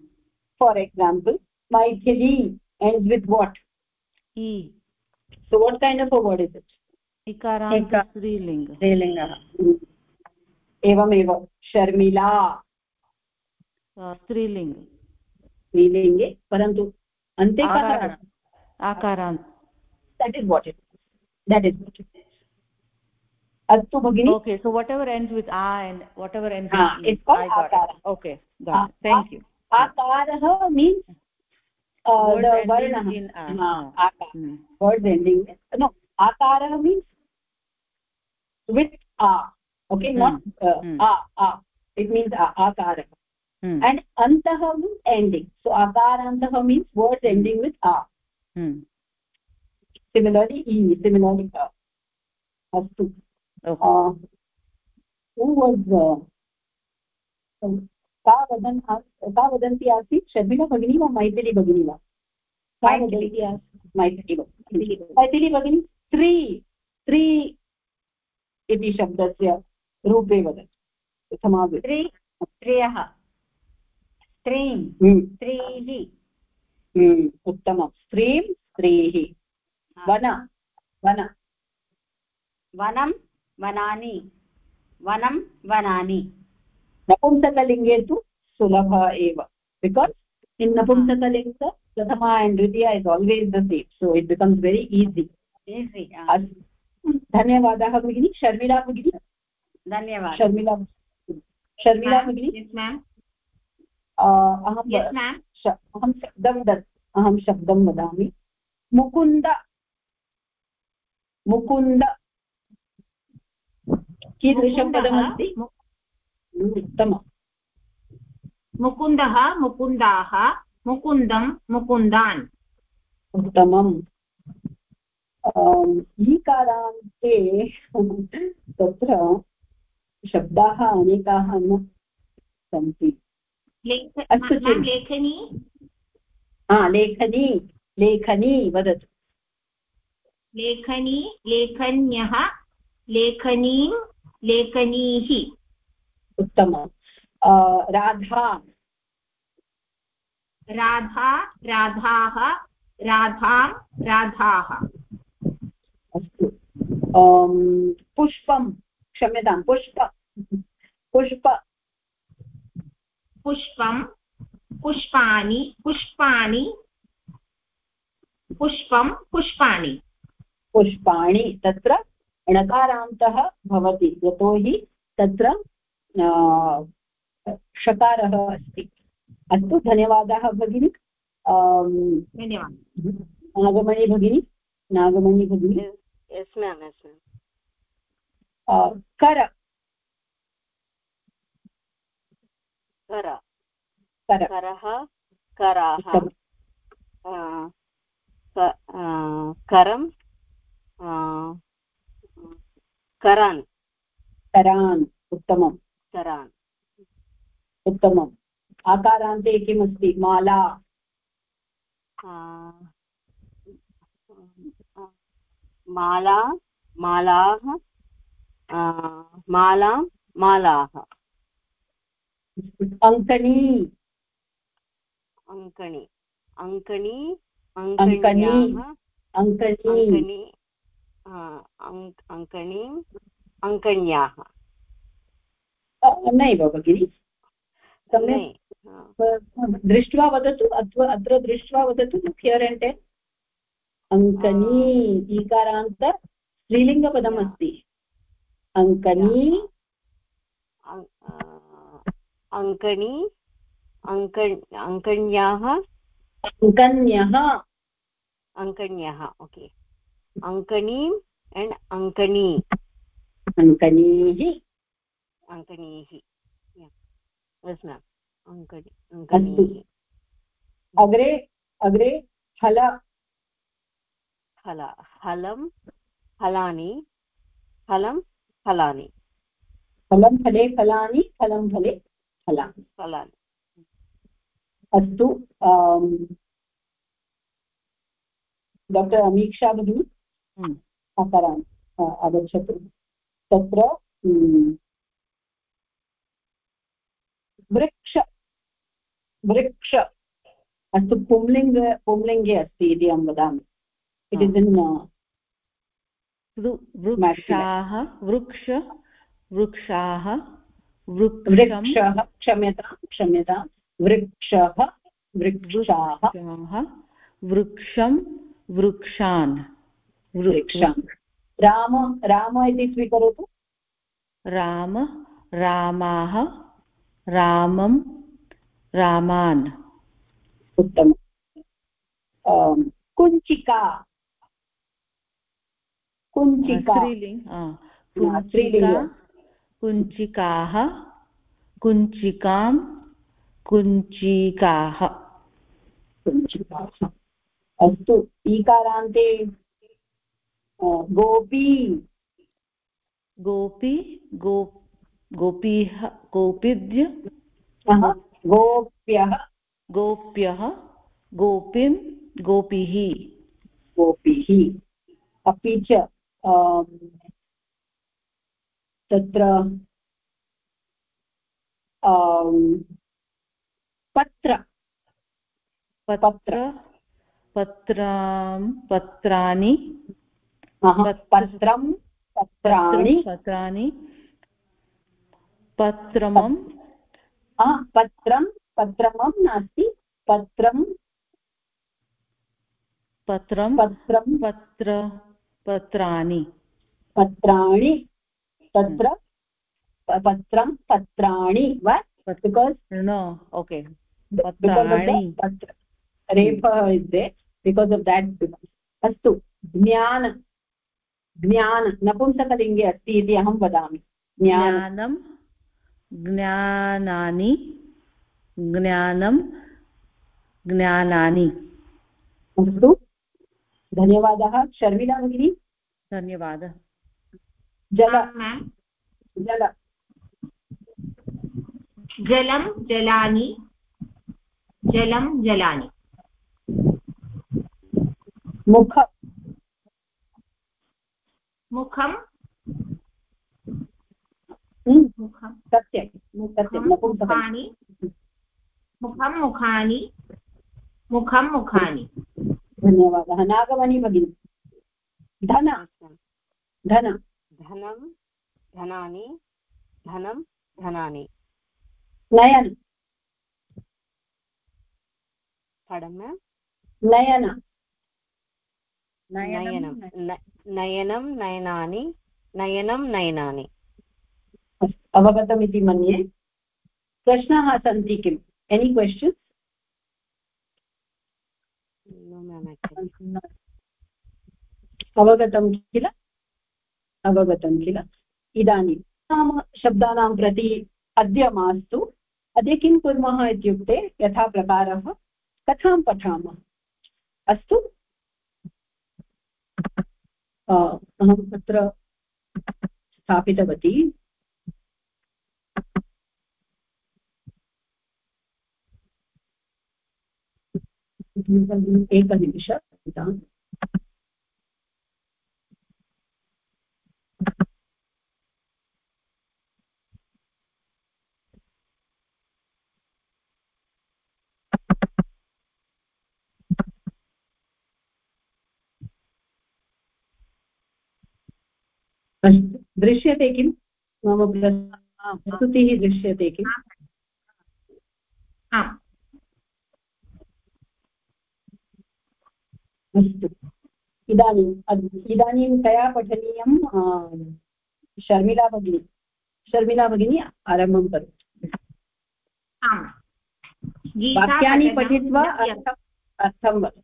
for example maithili ends with what e so what kind of a word is it ikaranta strilinga strilinga एवमेव शर्मिला स्त्रीलिङ्ग स्त्रीलिङ्गे परन्तु अन्ते आकारान् that is what it that is what it अस्तु भगिनि okay so whatever ends with uh akarah means uh, word the varna in a. no, hmm. word ending no akarah means with a okay hmm. not uh, hmm. a a it means a akarah hmm. and antah means ending so akarantah means word ending with a hmm. similarly e similarly a astu okay. uh, who was uh, का वदन् का वदन्ती आसीत् शर्मिला भगिनी वा मैथिली भगिनी वा का वदन्ती आसीत् मैथिली भगिनी मैथिली भगिनी। स्त्री स्त्री इति शब्दस्य रूपे वदतु प्रथमावृत्ति स्त्री स्त्रियः। स्त्रीं हम्म। स्त्रीः। हम्म, उत्तमं स्त्रीं स्त्रीः। वन। वन। वनं वनानि। वनं वनानि। नपुंसकलिङ्गे तु सुलभ एव। बिकास् इन् नपुंसकलिङ्ग प्रथमा and Dwitiya is always the same so it becomes very easy धन्यवादाः भगिनी। शर्मिला भगिनी? धन्यवादः। शर्मिला शर्मिला भगिनी? अहं अहं शब्दं दत् अहं शब्दं वदामि। मुकुन्द मुकुन्द कीदृशं पदमस्ति? उत्तमम्। मुकुन्दः मुकुन्दाः मुकुन्दं मुकुन्दान्। उत्तमम्। ईकारान्ते तत्र शब्दाः अनेकाः न सन्ति। अस्तु लेखनी? हा लेखनी लेखनी वदतु। लेखनी लेखन्यः लेखनीं लेखनीः उत्तमं राधा। राधा राधाः राधां राधाः। अस्तु। पुष्पं क्षम्यतां पुष्प पुष्प। पुष्पं पुष्पाणि पुष्पाणि पुष्पं पुष्पाणि। पुष्पाणि तत्र णकारान्तः भवति यतोहि तत्र षकारः अस्ति। अस्तु धन्यवादाः भगिनि। धन्यवादः। नागमणि भगिनी नागमणि भगिनी। यस् मेम् यस् मेम् कर। कर। करः। कराः करं। करान्। करान् उत्तमं करान् उत्तमम्। आकारान्ते किमस्ति? माला। माला मालाः मालां मालाः। अङ्कणी। अङ्कणी। अङ्कणी अङ्कणी। अङ्कणी। अङ्कणी अङ्कण्याः। नैव भगिनि। दृष्ट्वा वदतु अत्र अत्र दृष्ट्वा वदतु हियर् एण्ड् टेन् अङ्कनी ईकारान्त स्त्रीलिङ्गपदमस्ति अङ्कनी अङ्कणी अङ्क अङ्कण्याः अङ्कन्यः। अङ्कन्यः। ओके। अङ्कणीम् एण्ड् अङ्कणी अङ्कनीः। अङ्कणीः यस् मेम् अङ्कणी अग्रे अग्रे फल। फल। फलं फलानि। फलं फलानि। फलं फले फलानि। फलं फले फलानि। फलानि। अस्तु डाक्टर् अमीक्षा भगिनी? अपरान् आगच्छतु तत्र वृक्ष वृक्ष. अस्तु पुंलिङ्ग पुंलिङ्गे अस्ति इति अहं वदामि. इट् इस् इन् वृक्षाः वृक्ष वृक्षाः वृक्षः क्षम्यतां क्षम्यतां. वृक्षः वृक्षाः. वृक्षं वृक्षान्. वृक्षान्. राम राम इति स्वीकरोतु. राम रामाः रामं रामान्। उत्तमम्। कुञ्चिका। कुञ्चिका। कुञ्चिका कुञ्चिकाः कुञ्चिकां कुञ्चिकाः। कुञ्चिकाः। अस्तु ईकारान्ते गोपी। गोपी गो गोपीः गोपीद्य? गोप्यः। गोप्यः गोपीं गोपीः। गोपीः। अपि च तत्र पत्र। पत्र पत्रां पत्राणि। पत्रं पत्राणि। पत्राणि। पत्रमं पत्रं पत्रमं नास्ति पत्रं पत्रं पत्रं पत्र पत्राणि। पत्राणि तत्र पत्रं पत्राणि वा बिकास् no okay. पत्राणि। रेफः is the because of that अस्तु ज्ञान ज्ञान नपुंसकलिङ्गे अस्ति इति अहं वदामि। ज्ञानं। ज्ञानानि ज्ञानं ज्ञानानि। अस्तु। धन्यवादः। शर्मिला भगिनी। धन्यवादः। जल। जल। जलं जलानि। जलं जलानि। मुख। मुखं मुखं सत्यं सत्यं मुखानि मुखं मुखानि मुखं मुखानि धन्यवादः। नागमणि भगिनि धन। धन। धनं धनानि धनं धनानि। नयन। पडं नयन। नयनं नयनं नयनानि। नयनं नयनानि। अवगतमिति मन्ये। प्रश्नाः सन्ति किम्? एनि क्वश्चन्स् अवगतं किल? अवगतं किल? इदानीं नाम शब्दानां प्रति अद्य मास्तु। अद्य किं कुर्मः इत्युक्ते यथा प्रकारः कथां पठामः? अस्तु। अहं तत्र स्थापितवती। एकनिमिष अस्तु दृश्यते किं? मम प्रस्तुतिः दृश्यते किम्? अस्तु। इदानीम् इदानीं तया पठनीयं शर्मिला भगिनी। शर्मिला भगिनी आरम्भं करोतु। वाक्यानि पठित्वा अर्थं वद।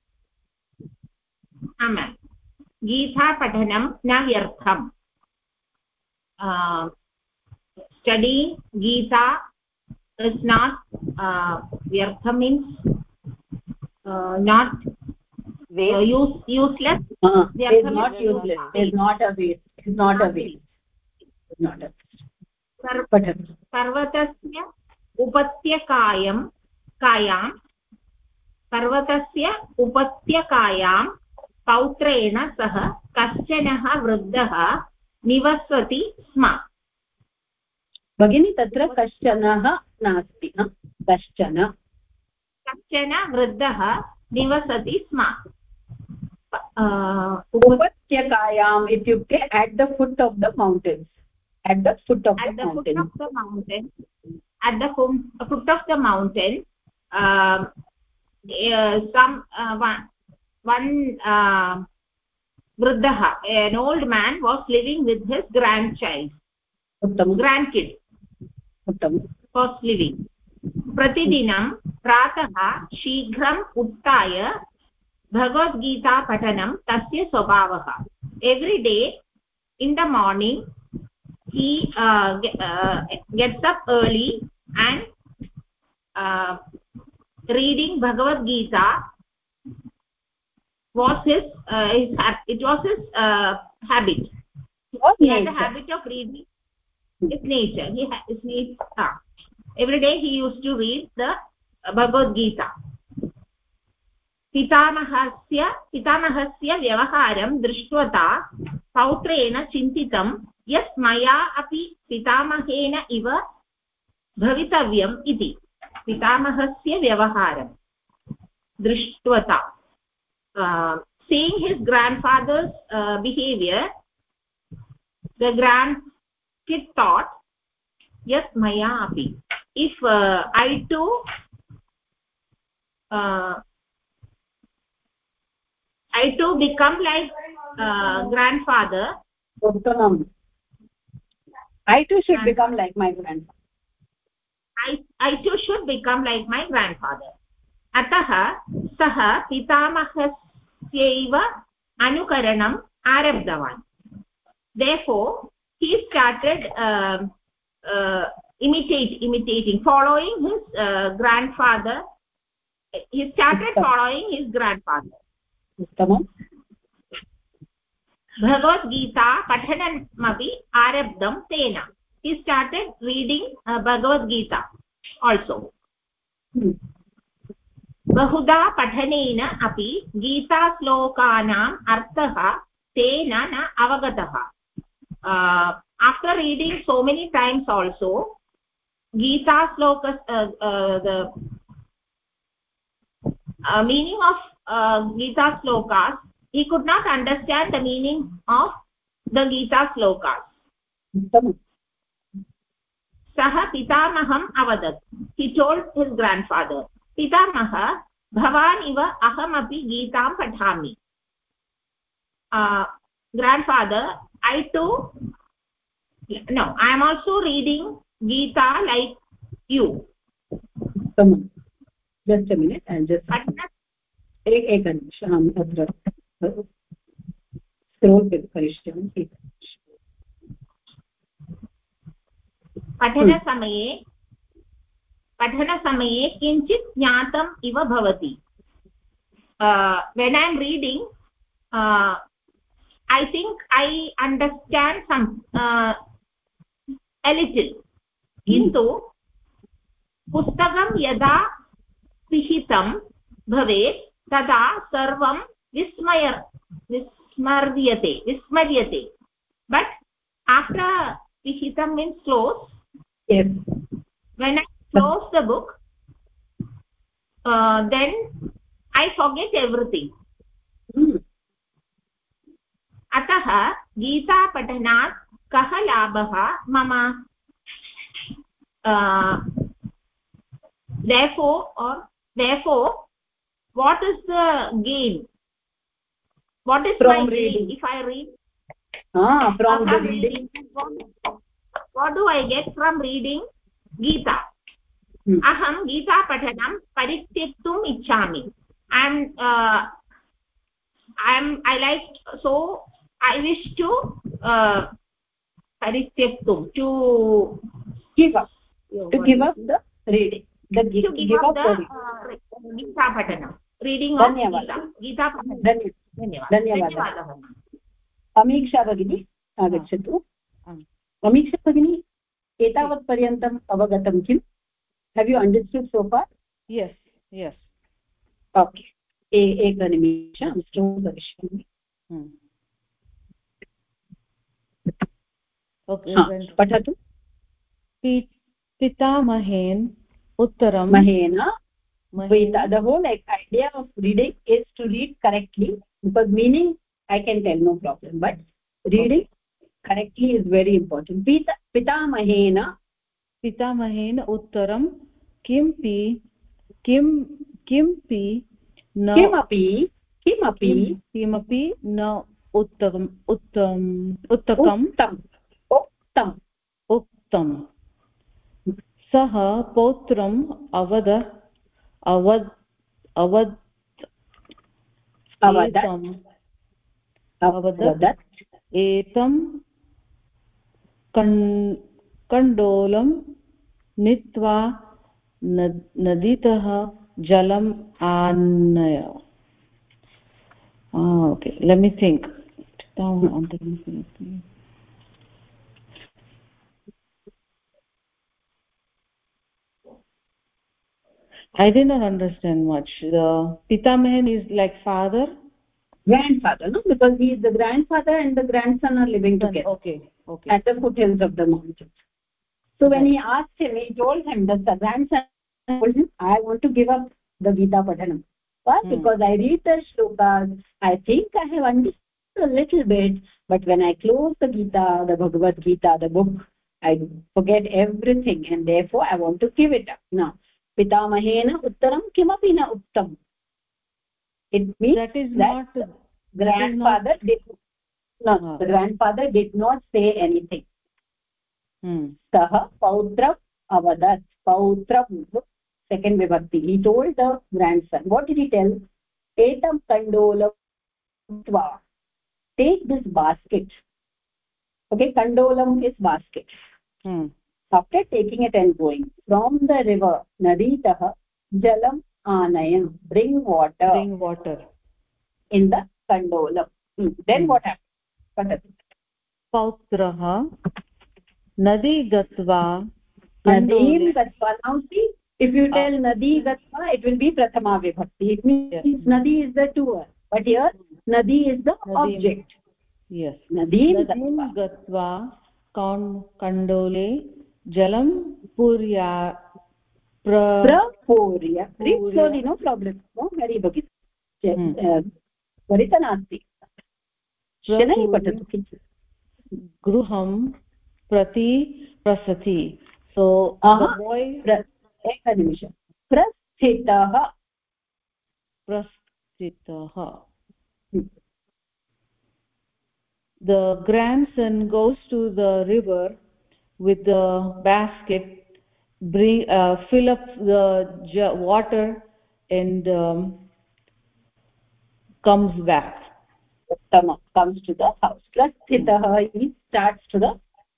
गीतापठनं न व्यर्थम्। Study Gita is not व्यर्थं means not useless? Uh, is not useless. is not a waste. Is not a waste. not a पर्वतस्य उपत्यकायं कायां पर्वतस्य उपत्यकायां पौत्रेण सह कश्चनः वृद्धः निवसति स्म भगिनी तत्र कश्चनः नास्ति कश्चन कश्चन वृद्धः निवसति स्म उपत्यकायाम् इत्युक्ते at the foot of the mountains the, the mountain. foot of the mountain at the foot of the mountain uh, uh, some uh, one one uh, vruddha an old man was living with his grandchild उत्तमं grandkid उत्तमं was living प्रतिदिनं प्रातः शीघ्रम् उत्थाय भगवद्गीतापठनं तस्य स्वभावः. Everyday in the morning he gets up early and reading Bhagavad Gita was his it was his habit habit of reading is nature he is nature everyday he use to read the Bhagavad Gita पितामहस्य पितामहस्य व्यवहारं दृष्ट्वता पौत्रेण चिन्तितं यत् मया अपि पितामहेन इव भवितव्यम् इति। पितामहस्य व्यवहारं दृष्ट्वता। Seeing uh, his grandfather's behaviour the grand kid that यत् मया अपि। If I to i too become like uh, grandfather uttamam i too should become like my grandfather i i too should become like my grandfather अतः सः पितामहस्यैव अनुकरणम् आरब्धवान् therefore he started uh, uh, imitate imitating following his uh, grandfather he started following his grandfather उत्तमम्। भगवद्गीता पठनमपि आरब्धं तेन। He started reading Bhagavad Gita also बहुधा पठनेन अपि गीताश्लोकानाम् अर्थः तेन न अवगतः। After reading so many times also Gita shloka the uh, meaning of uh, gita slokas he could not understand the meaning of the gita slokas सः पितामहम् अवदत् he told his grand father पितामह भवान् इव अहमपि गीतां पठामि grand father I to no i am also reading gita like you minute i'll just एक एकनिमिषम् अहम् अत्र स्क्रोल् करिष्यामि पठनसमये पठनसमये किञ्चित् ज्ञातम् इव भवति when I am reading I I little किन्तु पुस्तकं यदा विहितं भवेत् तदा सर्वं विस्मय विस्मर्यते विस्मर्यते. But after विहितं means close when I close the book then I forget everything अतः गीतापठनात् कः लाभः? मम uh, लेफो और् therefore what is the gain what is from my reading gain if i read ah from the reading, reading what do i get from reading gita hmm. अहं गीतापठनं परित्यक्तुम् इच्छामि i'm uh, i'm i like so i wish to uh parityaktum to give up to give up the reading the to give, give give up up the the reading. Gita पठनं reading धन्यवादः। गीता अमीक्षा भगिनी आगच्छतु. आम्। अमीक्षा भगिनी एतावत्पर्यन्तम् अवगतं किम्? Have you understand so far yes yes. Okay एकनिमिषं स्टोर् करिष्यामि पठतु। पितामहेन उत्तरं महेन महेन the, whole like, idea of reading is to read correctly because meaning i can tell no problem but reading correctly is very important pita pitamahena पितामहेन उत्तरं किमपि किं किमपि न किमपि किमपि किमपि न उत्तमम् उत्तम उत्तकम् उक्तम् उक्तम् सः पौत्रम् अवद अवद् अवद् अवदत् एतं कण् कण्डोलं नीत्वा नद- नदीतः जलम् आनय। Okay let me I did not understand much. The Pitamahan is like father. grandfather no because he is the grandfather and the grandson are living together Okay, okay. at the foothills of the mountains so when he asked him he told him that the grandson told him i want to give up the gita padhanam why Hmm. because i read the shlokas i think i have understood a little bit but when i close the gita the bhagavad gita the book i forget everything and therefore i want to give it up now पितामहेन उत्तरं किमपि न उक्तम्। It means grandfather did grandfather did not say anything सः पौत्रम् अवदत्। पौत्रम् second vibhakti. He told the grand son what it इ tell एतं तण्डोलं कृत्वा take this basket okay तण्डोलम् is basket after taking it and going from the river naditah jalam anayam bring water Bring water. in the kandolam Hmm. then Hmm. what happened Patatu. पौत्रः नदी गत्वा gatva now see if you tell uh, nadi gatva it will be prathama vibhakti it means Yes. nadi is the doer but here nadi is the Nadim. object Yes. nadim नदीं gatva कण्डोले जलं पूर्या प्र prapurya read Purya. slowly no problem no hurry bhagini Hmm. त्वरित नास्ति शनैः प्रपूर्य पठतु किञ्चित् गृहं प्रति प्रसति प्र- एकनिमिषं प्रस्थितः प्रस्थितः Hmm. the grandson goes to the river with the basket bring uh, fill up the j- water and um, comes back Uttama comes to the house prasthitah he starts to the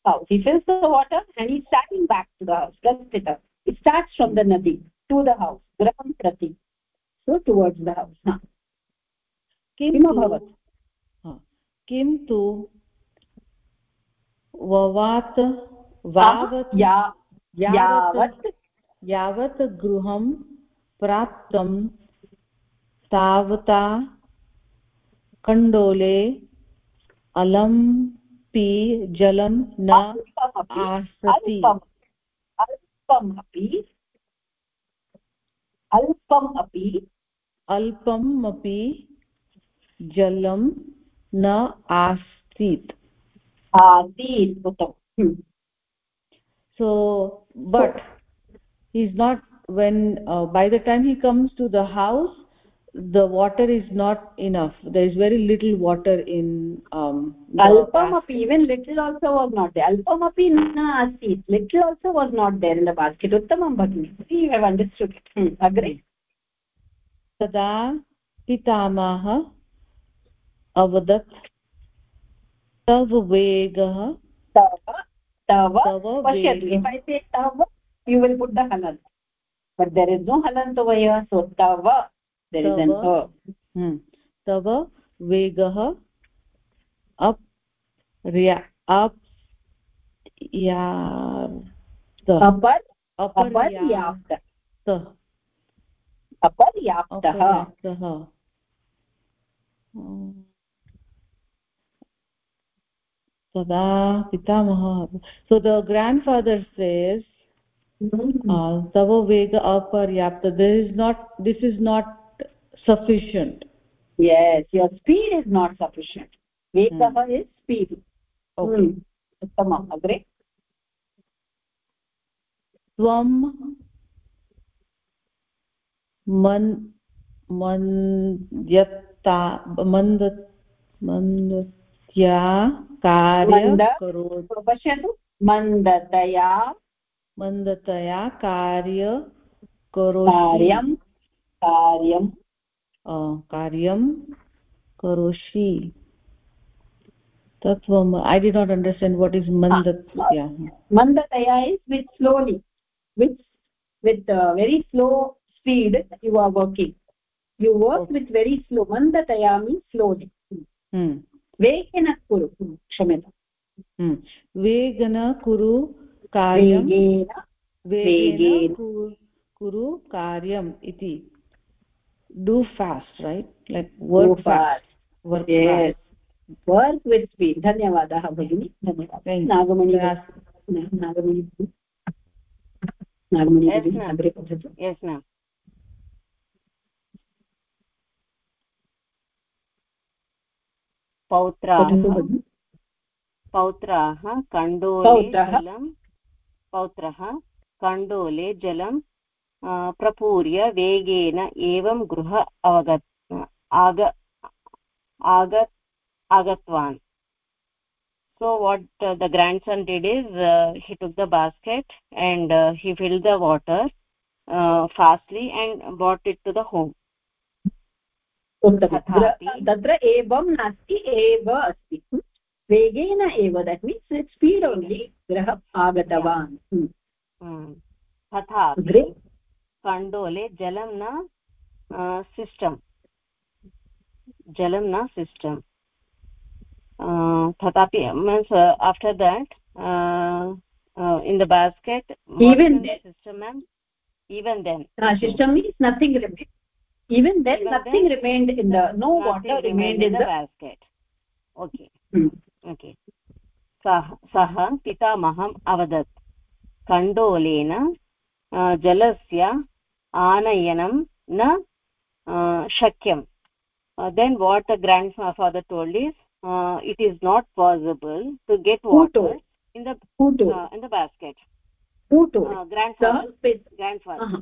house he fills the water and he's starting back to the house prasthitah he starts from the nadi to the house graham prati so towards the house ha किम् किन्तु अभवत् हा, किन्तु ववात् वावत् यावत् यावत् गृहं प्राप्तं तावता कण्डोले अलम्पि जलं न आसति अल्पम् अपि अल्पम् अपि अल्पम् अपि जलं न आसीत् आसीत् उत्तमम्। so but he's not when uh, by the time he comes to the house the water is not enough there is very little water in um the अल्पम् basket. अपि even little also was not there अल्पम् अपि न आसीत् little also was not there in the basket उत्तमं भगिनि you have understood it Hmm, अग्रे तदा पितामह अवदत् तव वेगः तव तव तव पश्यतु you will put the halant but there is no halant over here so tav there is an Tava. a हम्म, तव वेगः अप् र्या अप् अपर् अपर्याप्त अपर्याप्त तदा पितामहः so the grandfather says uh, tava vega aparyapta there is not this is not sufficient yes your speed is not sufficient vegah is speed okay Hmm. उत्तमम् अग्रे त्वं मन् मन्द्यता मन्द या कार्यं मन्दतया। मन्दतया कार्य कार्यं कार्यं। कार्यं करोषि। तत्त्वम् I did not understand what is मन्दतया मन्दतया is with slowly with with very slow speed you are working you work with very slow मन्दतया means slowly वेगेन कुरु क्षम्यतां। hmm. वेगन कुरु कार्यं वेगेन कुरु कार्यम् इति। Do fast right like work fast work yes. work with speed. धन्यवादः भगिनी। धन्यवादः। Thank you. Nagmani Yes. ma'am. yes ma'am. पौत्राः कण्डोलं पौत्रः? कण्डोले जलं प्रपूर्य वेगेन एवं गृह अवगत् आग आग आगतवान्। So what the grand son did is he took the basket and he fill the water fastly and bought it to the home तत्र एवं नास्ति एव अस्ति? वेगेन एव दट् मीन्स् स्पीड् ओन्लि गृहम् आगतवान्। अग्रे? कण्डोले जलं न सिस्टम् जलं न सिस्टम् तथापि means after that in the basket Even then- system ma'am even then system means nothing even then Even nothing then, remained in the no water remained in the basket okay Hmm. Okay सः सः पितामहम् अवदत् कण्डोलेन अ, जलस्य आनयनं न अ, शक्यं then what the grandfather told is it is not possible to get Who water told? In the who told in the basket who told grand सः father पित- grand father आहा.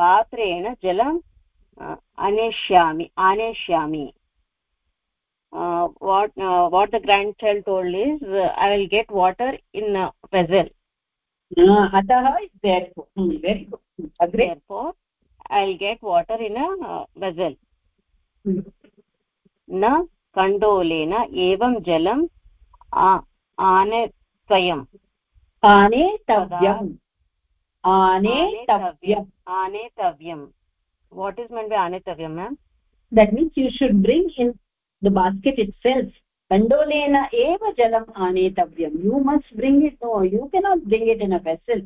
पात्रेण जलम् uh, आनेष्यामि आनेष्यामि uh, what uh, what the grandchild told is uh, i will get water in a vessel Ah, अतः is therefore Hmm, very good Hmm, अग्रे therefore i will get water in a uh, vessel Hmm. न कण्डोलेन एवं जलम् आ- आनेतव्यम् आनेतव्यम् आनेतव्यम्। आनेतव्यम्। What is meant by आनेतव्यं ma'am that means you should bring in the basket it self कण्डोलेन एव जलम् आनेतव्यं you must bring it no you cannot bring it in a vessel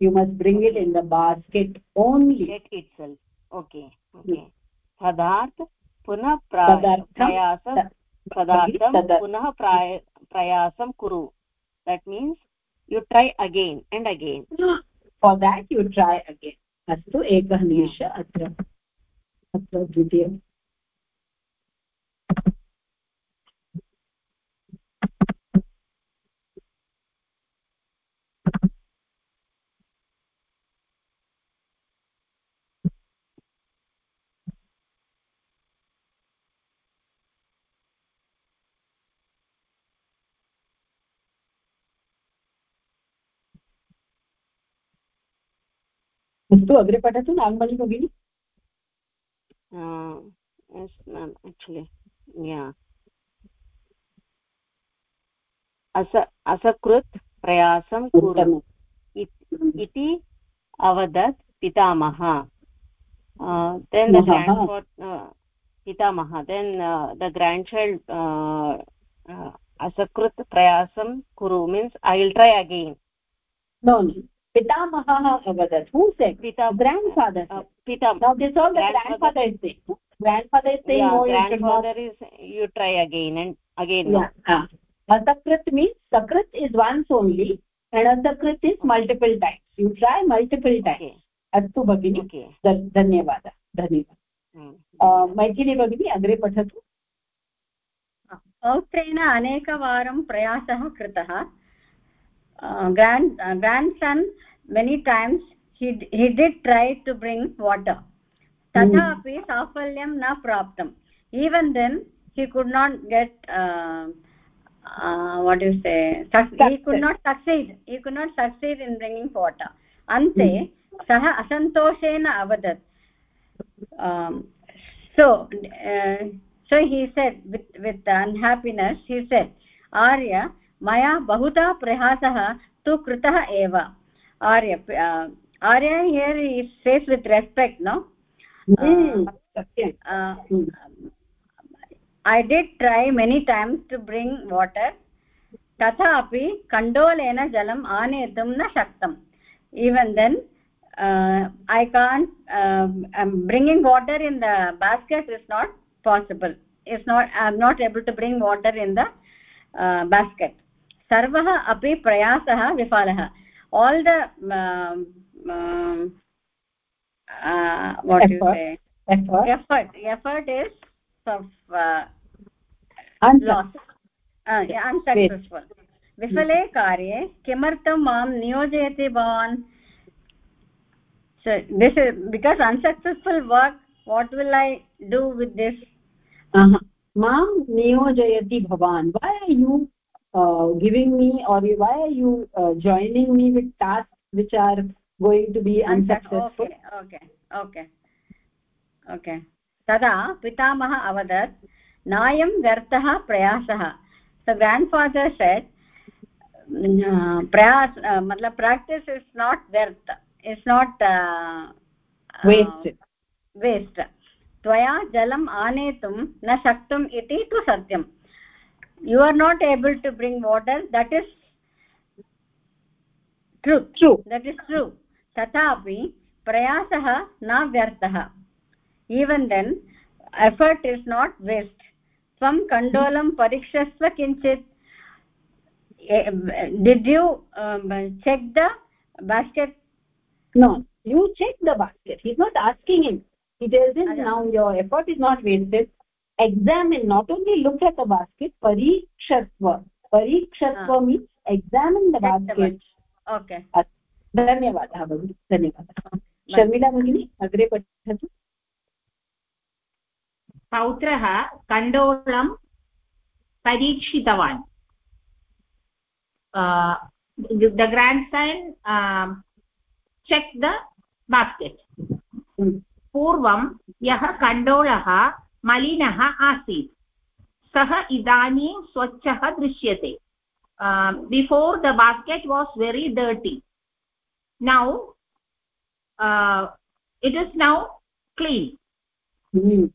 you must bring it in the basket only it it self okay तदार्थ पुनः प्रयासं पुनः प्राय कुरु that means you try again and again कुरु that you try again अस्तु एकः निमिष अत्र अत्र द्वितीयम्। अस्तु अग्रे पठतु नागमणि भगिनि अस असकृत् प्रयासं कुरु। इति अवदत् पितामह। देन् द ग्राण्ड् पितामह। देन् द ग्राण्ड् चैल्ड् असकृत् प्रयासं कुरु means I will try again पितामहः अवदत्। हू से पिता ग्राण्ड् फादर् पिता ग्राण्ड् फादर् इति ग्राण्ड् फादर् इति grand father is you try again and again असकृत् means सकृत् is once only and असकृत् is multiple time you try multiple time अस्तु भगिनि धन्यवादः धन्यवादः मैथिली भगिनी अग्रे पठतु पौत्रेण अनेकवारं प्रयासः कृतः grand uh, grandson many times he he did try to bring water tathapi mm. safalyam na praptam even then he could not get uh, uh, what do you say he could not succeed he could not succeed in bringing water ante सः असन्तोषेण अवदत् so uh, so he said with with unhappiness he said arya मया बहुधा प्रयासः तु कृतः एव। आर्य आर्य here is face with respect no I did try many times to bring water तथापि कण्डोलेन जलम् आनेतुं न शक्तम्। Even then I can bringing water in the basket is not possible is not I am not able to bring water in the basket सर्वः अपि प्रयासः विफलः। All the effort is unsuccessful विफले कार्ये किमर्थं माँ नियोजयति भवान्? Because unsuccessful work what will I do with this माँ नियोजयति भवान्। Why you uh, giving me or why are you uh, joining me with tasks which are going to be unsuccessful okay okay okay okay तदा पितामहः अवदत् नायं व्यर्थः प्रयासः स grandfather said प्रयास मतलब प्राक्टिस् इस् नाट् व्यर्थ इस् नाट् वेस्ट् वेस्ट् त्वया जलम् आनेतुं न शक्तुम् इति तु सत्यम् you are not able to bring water that is true true that is true tathapi prayasah na vyartah even then effort is not waste tvam kandolam parikshasva kinchit did you um, check the basket no you check the basket he's not asking him he tells him now your effort is not wasted examine not only look at the basket parikshatva parikshatva means examine the basket okay धन्यवादः भगिनि धन्यवादः शर्मिला भगिनी अग्रे पठतु पौत्रः कण्डोलं परीक्षितवान् the grandson uh, checked the basket पूर्वं यः कण्डोलः मलिनः आसीत्। सः इदानीं स्वच्छः दृश्यते। Before the basket was very dirty now it is now clean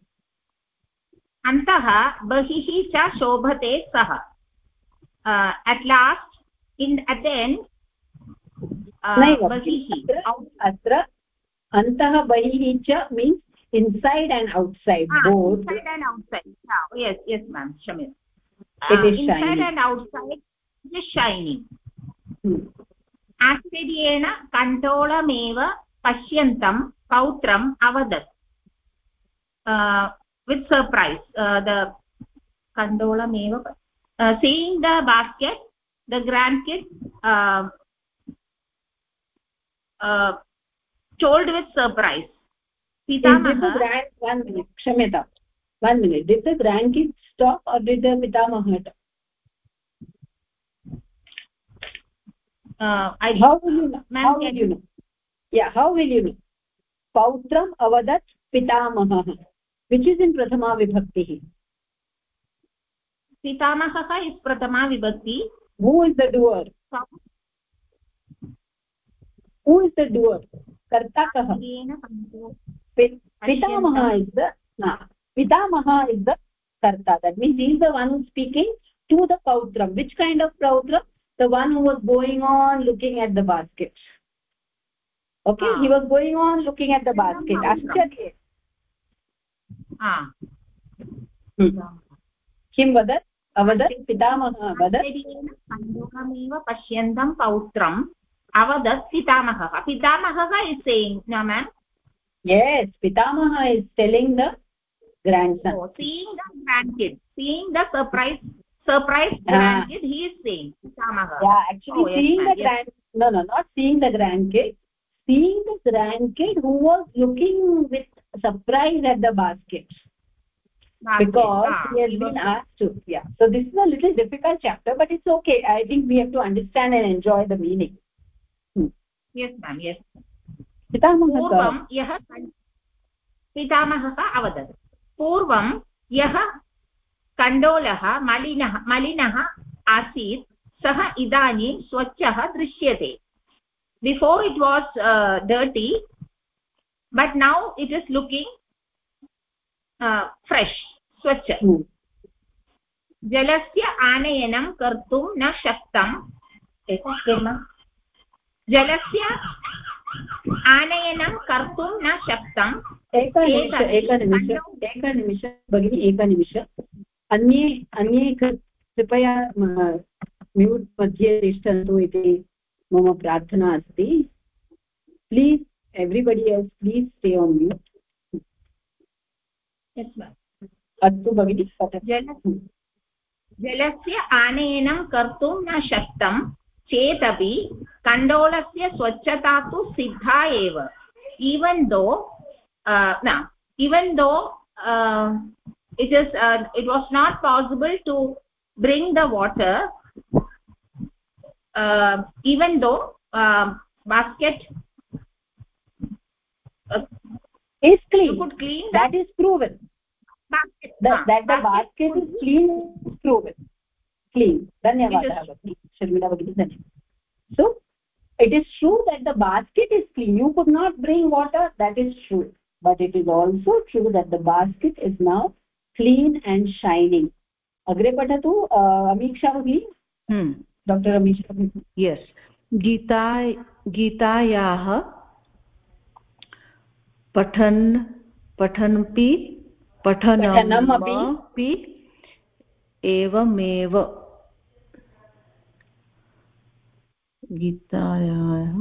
अन्तः बहिः च शोभते सः। At last in at end बहिः। अत्र अन्तः बहिः च means inside and outside ah, both inside and outside yeah, yes yes ma'am shamil uh, it is inside shining. and outside it is shining hmm. आश्चर्येण कण्ठोलमेव पश्यन्तं पौत्रम् अवदत् uh, with surprise uh, the kandolameva uh, seeing the basket the grandkid uh, uh, told with surprise क्षम्यता one minute did the grand kid पौत्रम् अवदत् पितामहः which is in प्रथमा विभक्तिः पितामहः is प्रथमा विभक्ति who is the doer who is the doer कर्ता कः pitamaha is the na pitamaha is the karta that means he is the one who is speaking to the pautram which kind of pautram the one who was going on looking at the basket okay ah. he was going on looking at the basket ashcharye ah किं वदत् अवदत् पितामहः वदत् सन्दोहमेव पश्यन्तं पौत्रम् अवदत् पितामहः पितामहः is saying न ma'am yes pitamaha is telling the grandson. Oh, seeing the grandkid seeing the surprise surprise ah. grandkid he is saying pitamaha. Yeah actually oh, seeing yes, the grand no no not seeing the grandkid. Seeing the grandkid who was looking with surprise at the basket because ah, he has been asked to yeah. So this is a little difficult chapter but it's okay. I think we have to understand and enjoy the meaning. Hmm. yes ma'am yes पूर्वं यः पितामहः अवदत्। पूर्वं यः कण्डोलः मलिनः मलिनः आसीत् सः इदानीं स्वच्छः दृश्यते। Before it was dirty but now it is looking fresh स्वच्छ। Hmm. जलस्य आनयनं कर्तुं न शक्तं जलस्य आनयनं कर्तुं न शक्तम् एकनिमिष एकनिमिष एकनिमिष भगिनि एकनिमिष। अन्ये अन्ये कृपया म्यूट् मध्ये तिष्ठन्तु इति मम प्रार्थना अस्ति। Please everybody else please stay on mute अस्तु भगिनि जलस्य आनयनं कर्तुं न शक्तं। चेदपि कण्डोलस्य स्वच्छता तु सिद्धा एव even though uh, now even though uh, it is uh, it was not possible to bring the water uh, even though uh, basket uh, is clean you could clean that, that is proven basket that, that the basket is clean is proven clean dhanyavadah sharmila bhagini dhanyavadah so it is true that the basket is clean you could not bring water that is true but it is also true that the basket is now clean and shining amiksha bhagini hmm dr amiksha bhagini yes Gita गीतायाः पठन् पठन्पि पठनमपि एवमेव गीतायाः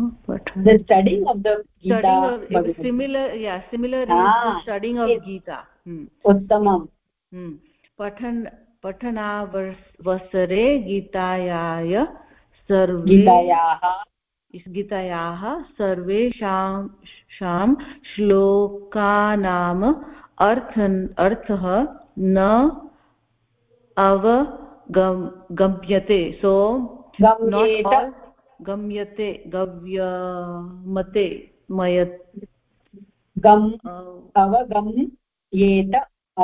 similar या similar studying of Gita उत्तमं पठन् पठनावसरे गीतायाय सर्वेयाः गीतायाः सर्वेषां श्लोकानाम् अर्थन् अर्थः न अवगम्यते सो गम्यते गव्यमते मयत् गम् अवगम्येत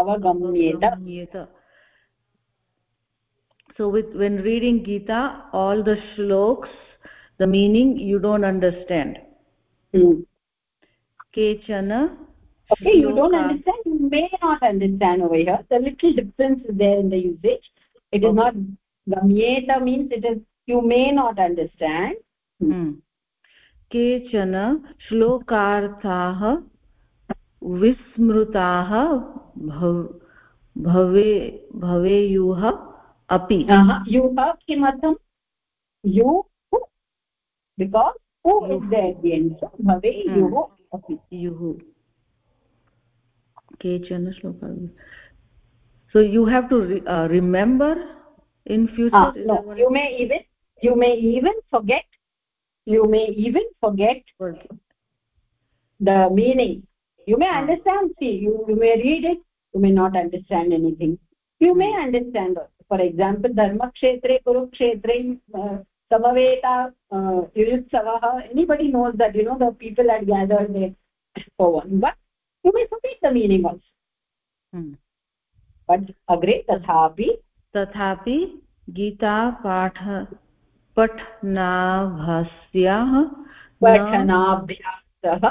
अवगम्येत so with when reading gita all the shloks the meaning you don't understand mm. kechana okay you don't understand you may not understand over here the little difference is there in the usage it is okay. not gamyeta means it is you may not understand केचन श्लोकार्थाः विस्मृताः भवे भवेयुः अपि। युः किमर्थं? You because hmm. केचन श्लोकाः so you have to remember in future you may event you may even forget you may even forget the meaning you may understand see you, you may read it you may not understand anything you may understand for example dharma kshetre kurukshetre uh, samaveta uh, yuyutsavah anybody knows that you know the people that gathered there for one but you may forget the meaning also hmm. but agre tathapi तथापि गीतापाठ पठनाभ्यास्याः पठनाभ्यासः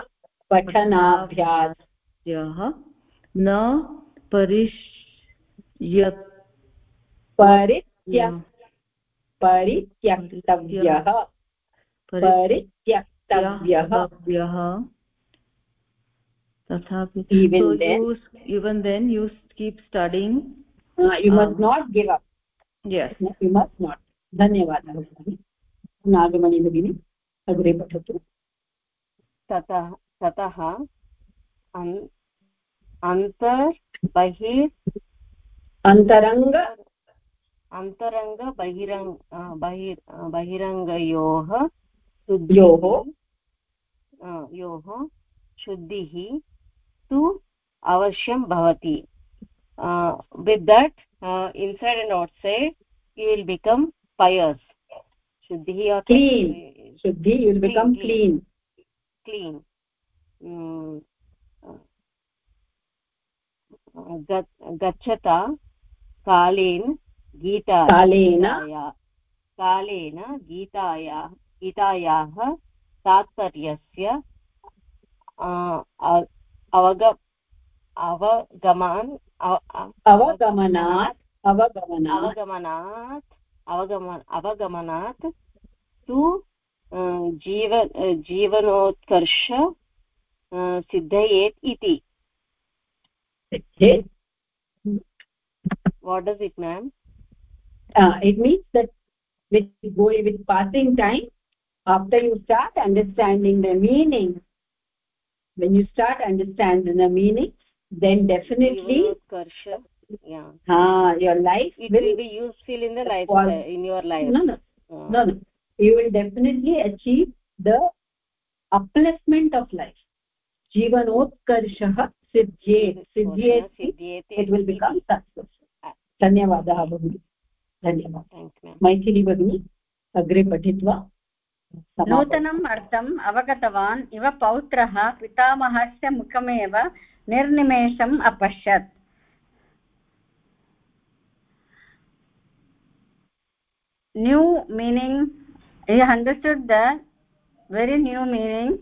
न परिष्य परित्य परित्यक्तव्यः। परित्यक्तव्यः। तथापि even then you keep studying you must not give up you must not धन्यवादः भगिनि नागमणि भगिनी अग्रे पठतु ततः ततः अन्तर् बहिर् अन्तरङ्ग अन्तरङ्ग बहिरङ्ग बहिर् बहिरङ्गयोः योः योः शुद्धिः तु अवश्यं भवति with that inside outside you will become pious shuddhi or clean shuddhi you will become clean clean, clean. गच्छता कालेन गीता कालेन कालेन गीताया गीतायाः तात्पर्यस्य अवग अवगमन् अवगमनात् अवगमनात् अवगम अवगमनात् तु जीव जीवनोत्कर्ष सिद्धयेत् इति what does it ma'am uh, it means that with going with passing time after you start understanding the meaning when you start understanding the meaning then definitely yeah ah your life it will, will be useful in the life uh, in your life no no uh, no no you will definitely achieve the upliftment of life जीवनोत्कर्षः सिद्ध्येत् सिद्ध्येत् it will become success धन्यवादः भगिनि धन्यवादः मैथिली भगिनी अग्रे पठित्वा नूतनम् अर्थम् अवगतवान् इव पौत्रः पितामहस्य मुखमेव निर्निमेषम् अपश्यत् new meaning. He understood the very new meaning.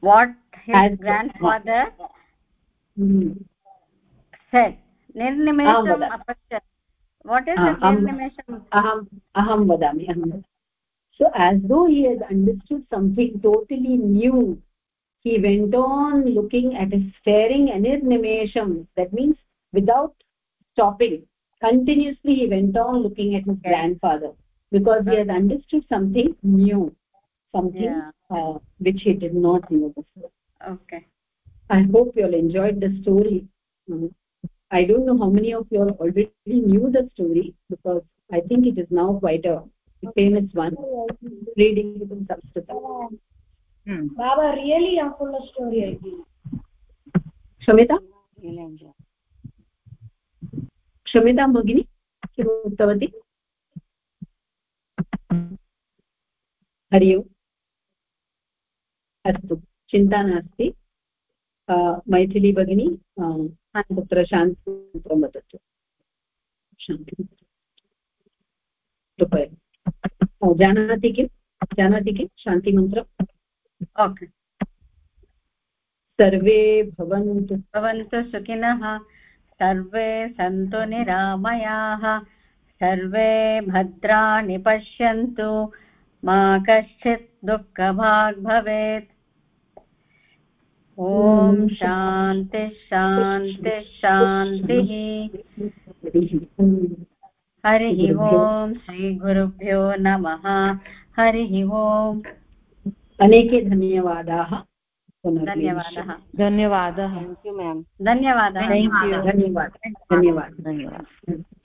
What his As grandfather hmm. said. Nirnimesham apashyat what is this nirnimesham? aham aham vadami aham so as though he has understood something totally new he went on looking at a staring anirnimesham that means without stopping continuously he went on looking at his okay. grandfather because he has understood something new something yeah. uh, which he did not know before. Okay. I hope you all enjoyed the story. Mm. i don't know how many of you all already knew the story because i think it is now quite a famous one. Reading it in sanskrit hmm. baba really a full story i think. Shamita क्षम्यतां भगिनि किम् उक्तवती हरि ओम् अस्तु चिन्ता नास्ति मैथिली भगिनी तत्र शान्तिमन्त्रं वदतु कृपया जानाति किं जानाति किं शान्तिमन्त्रम् ओके सर्वे भवन्तु भवन्तु सुखिनः सर्वे सन्तु निरामयाः सर्वे भद्राणि पश्यन्तु मा कश्चित् दुःखभाग् भवेत् ॐ शान्ति शान्ति शान्तिः। हरिः ओम् श्रीगुरुभ्यो नमः। हरिः ओम्। अनेके धन्यवादाः। धन्यवादः। धन्यवादः। थेङ्क् यू मेम् धन्यवादः। धन्यवादः। धन्यवादः। धन्यवादः। धन्यवादः।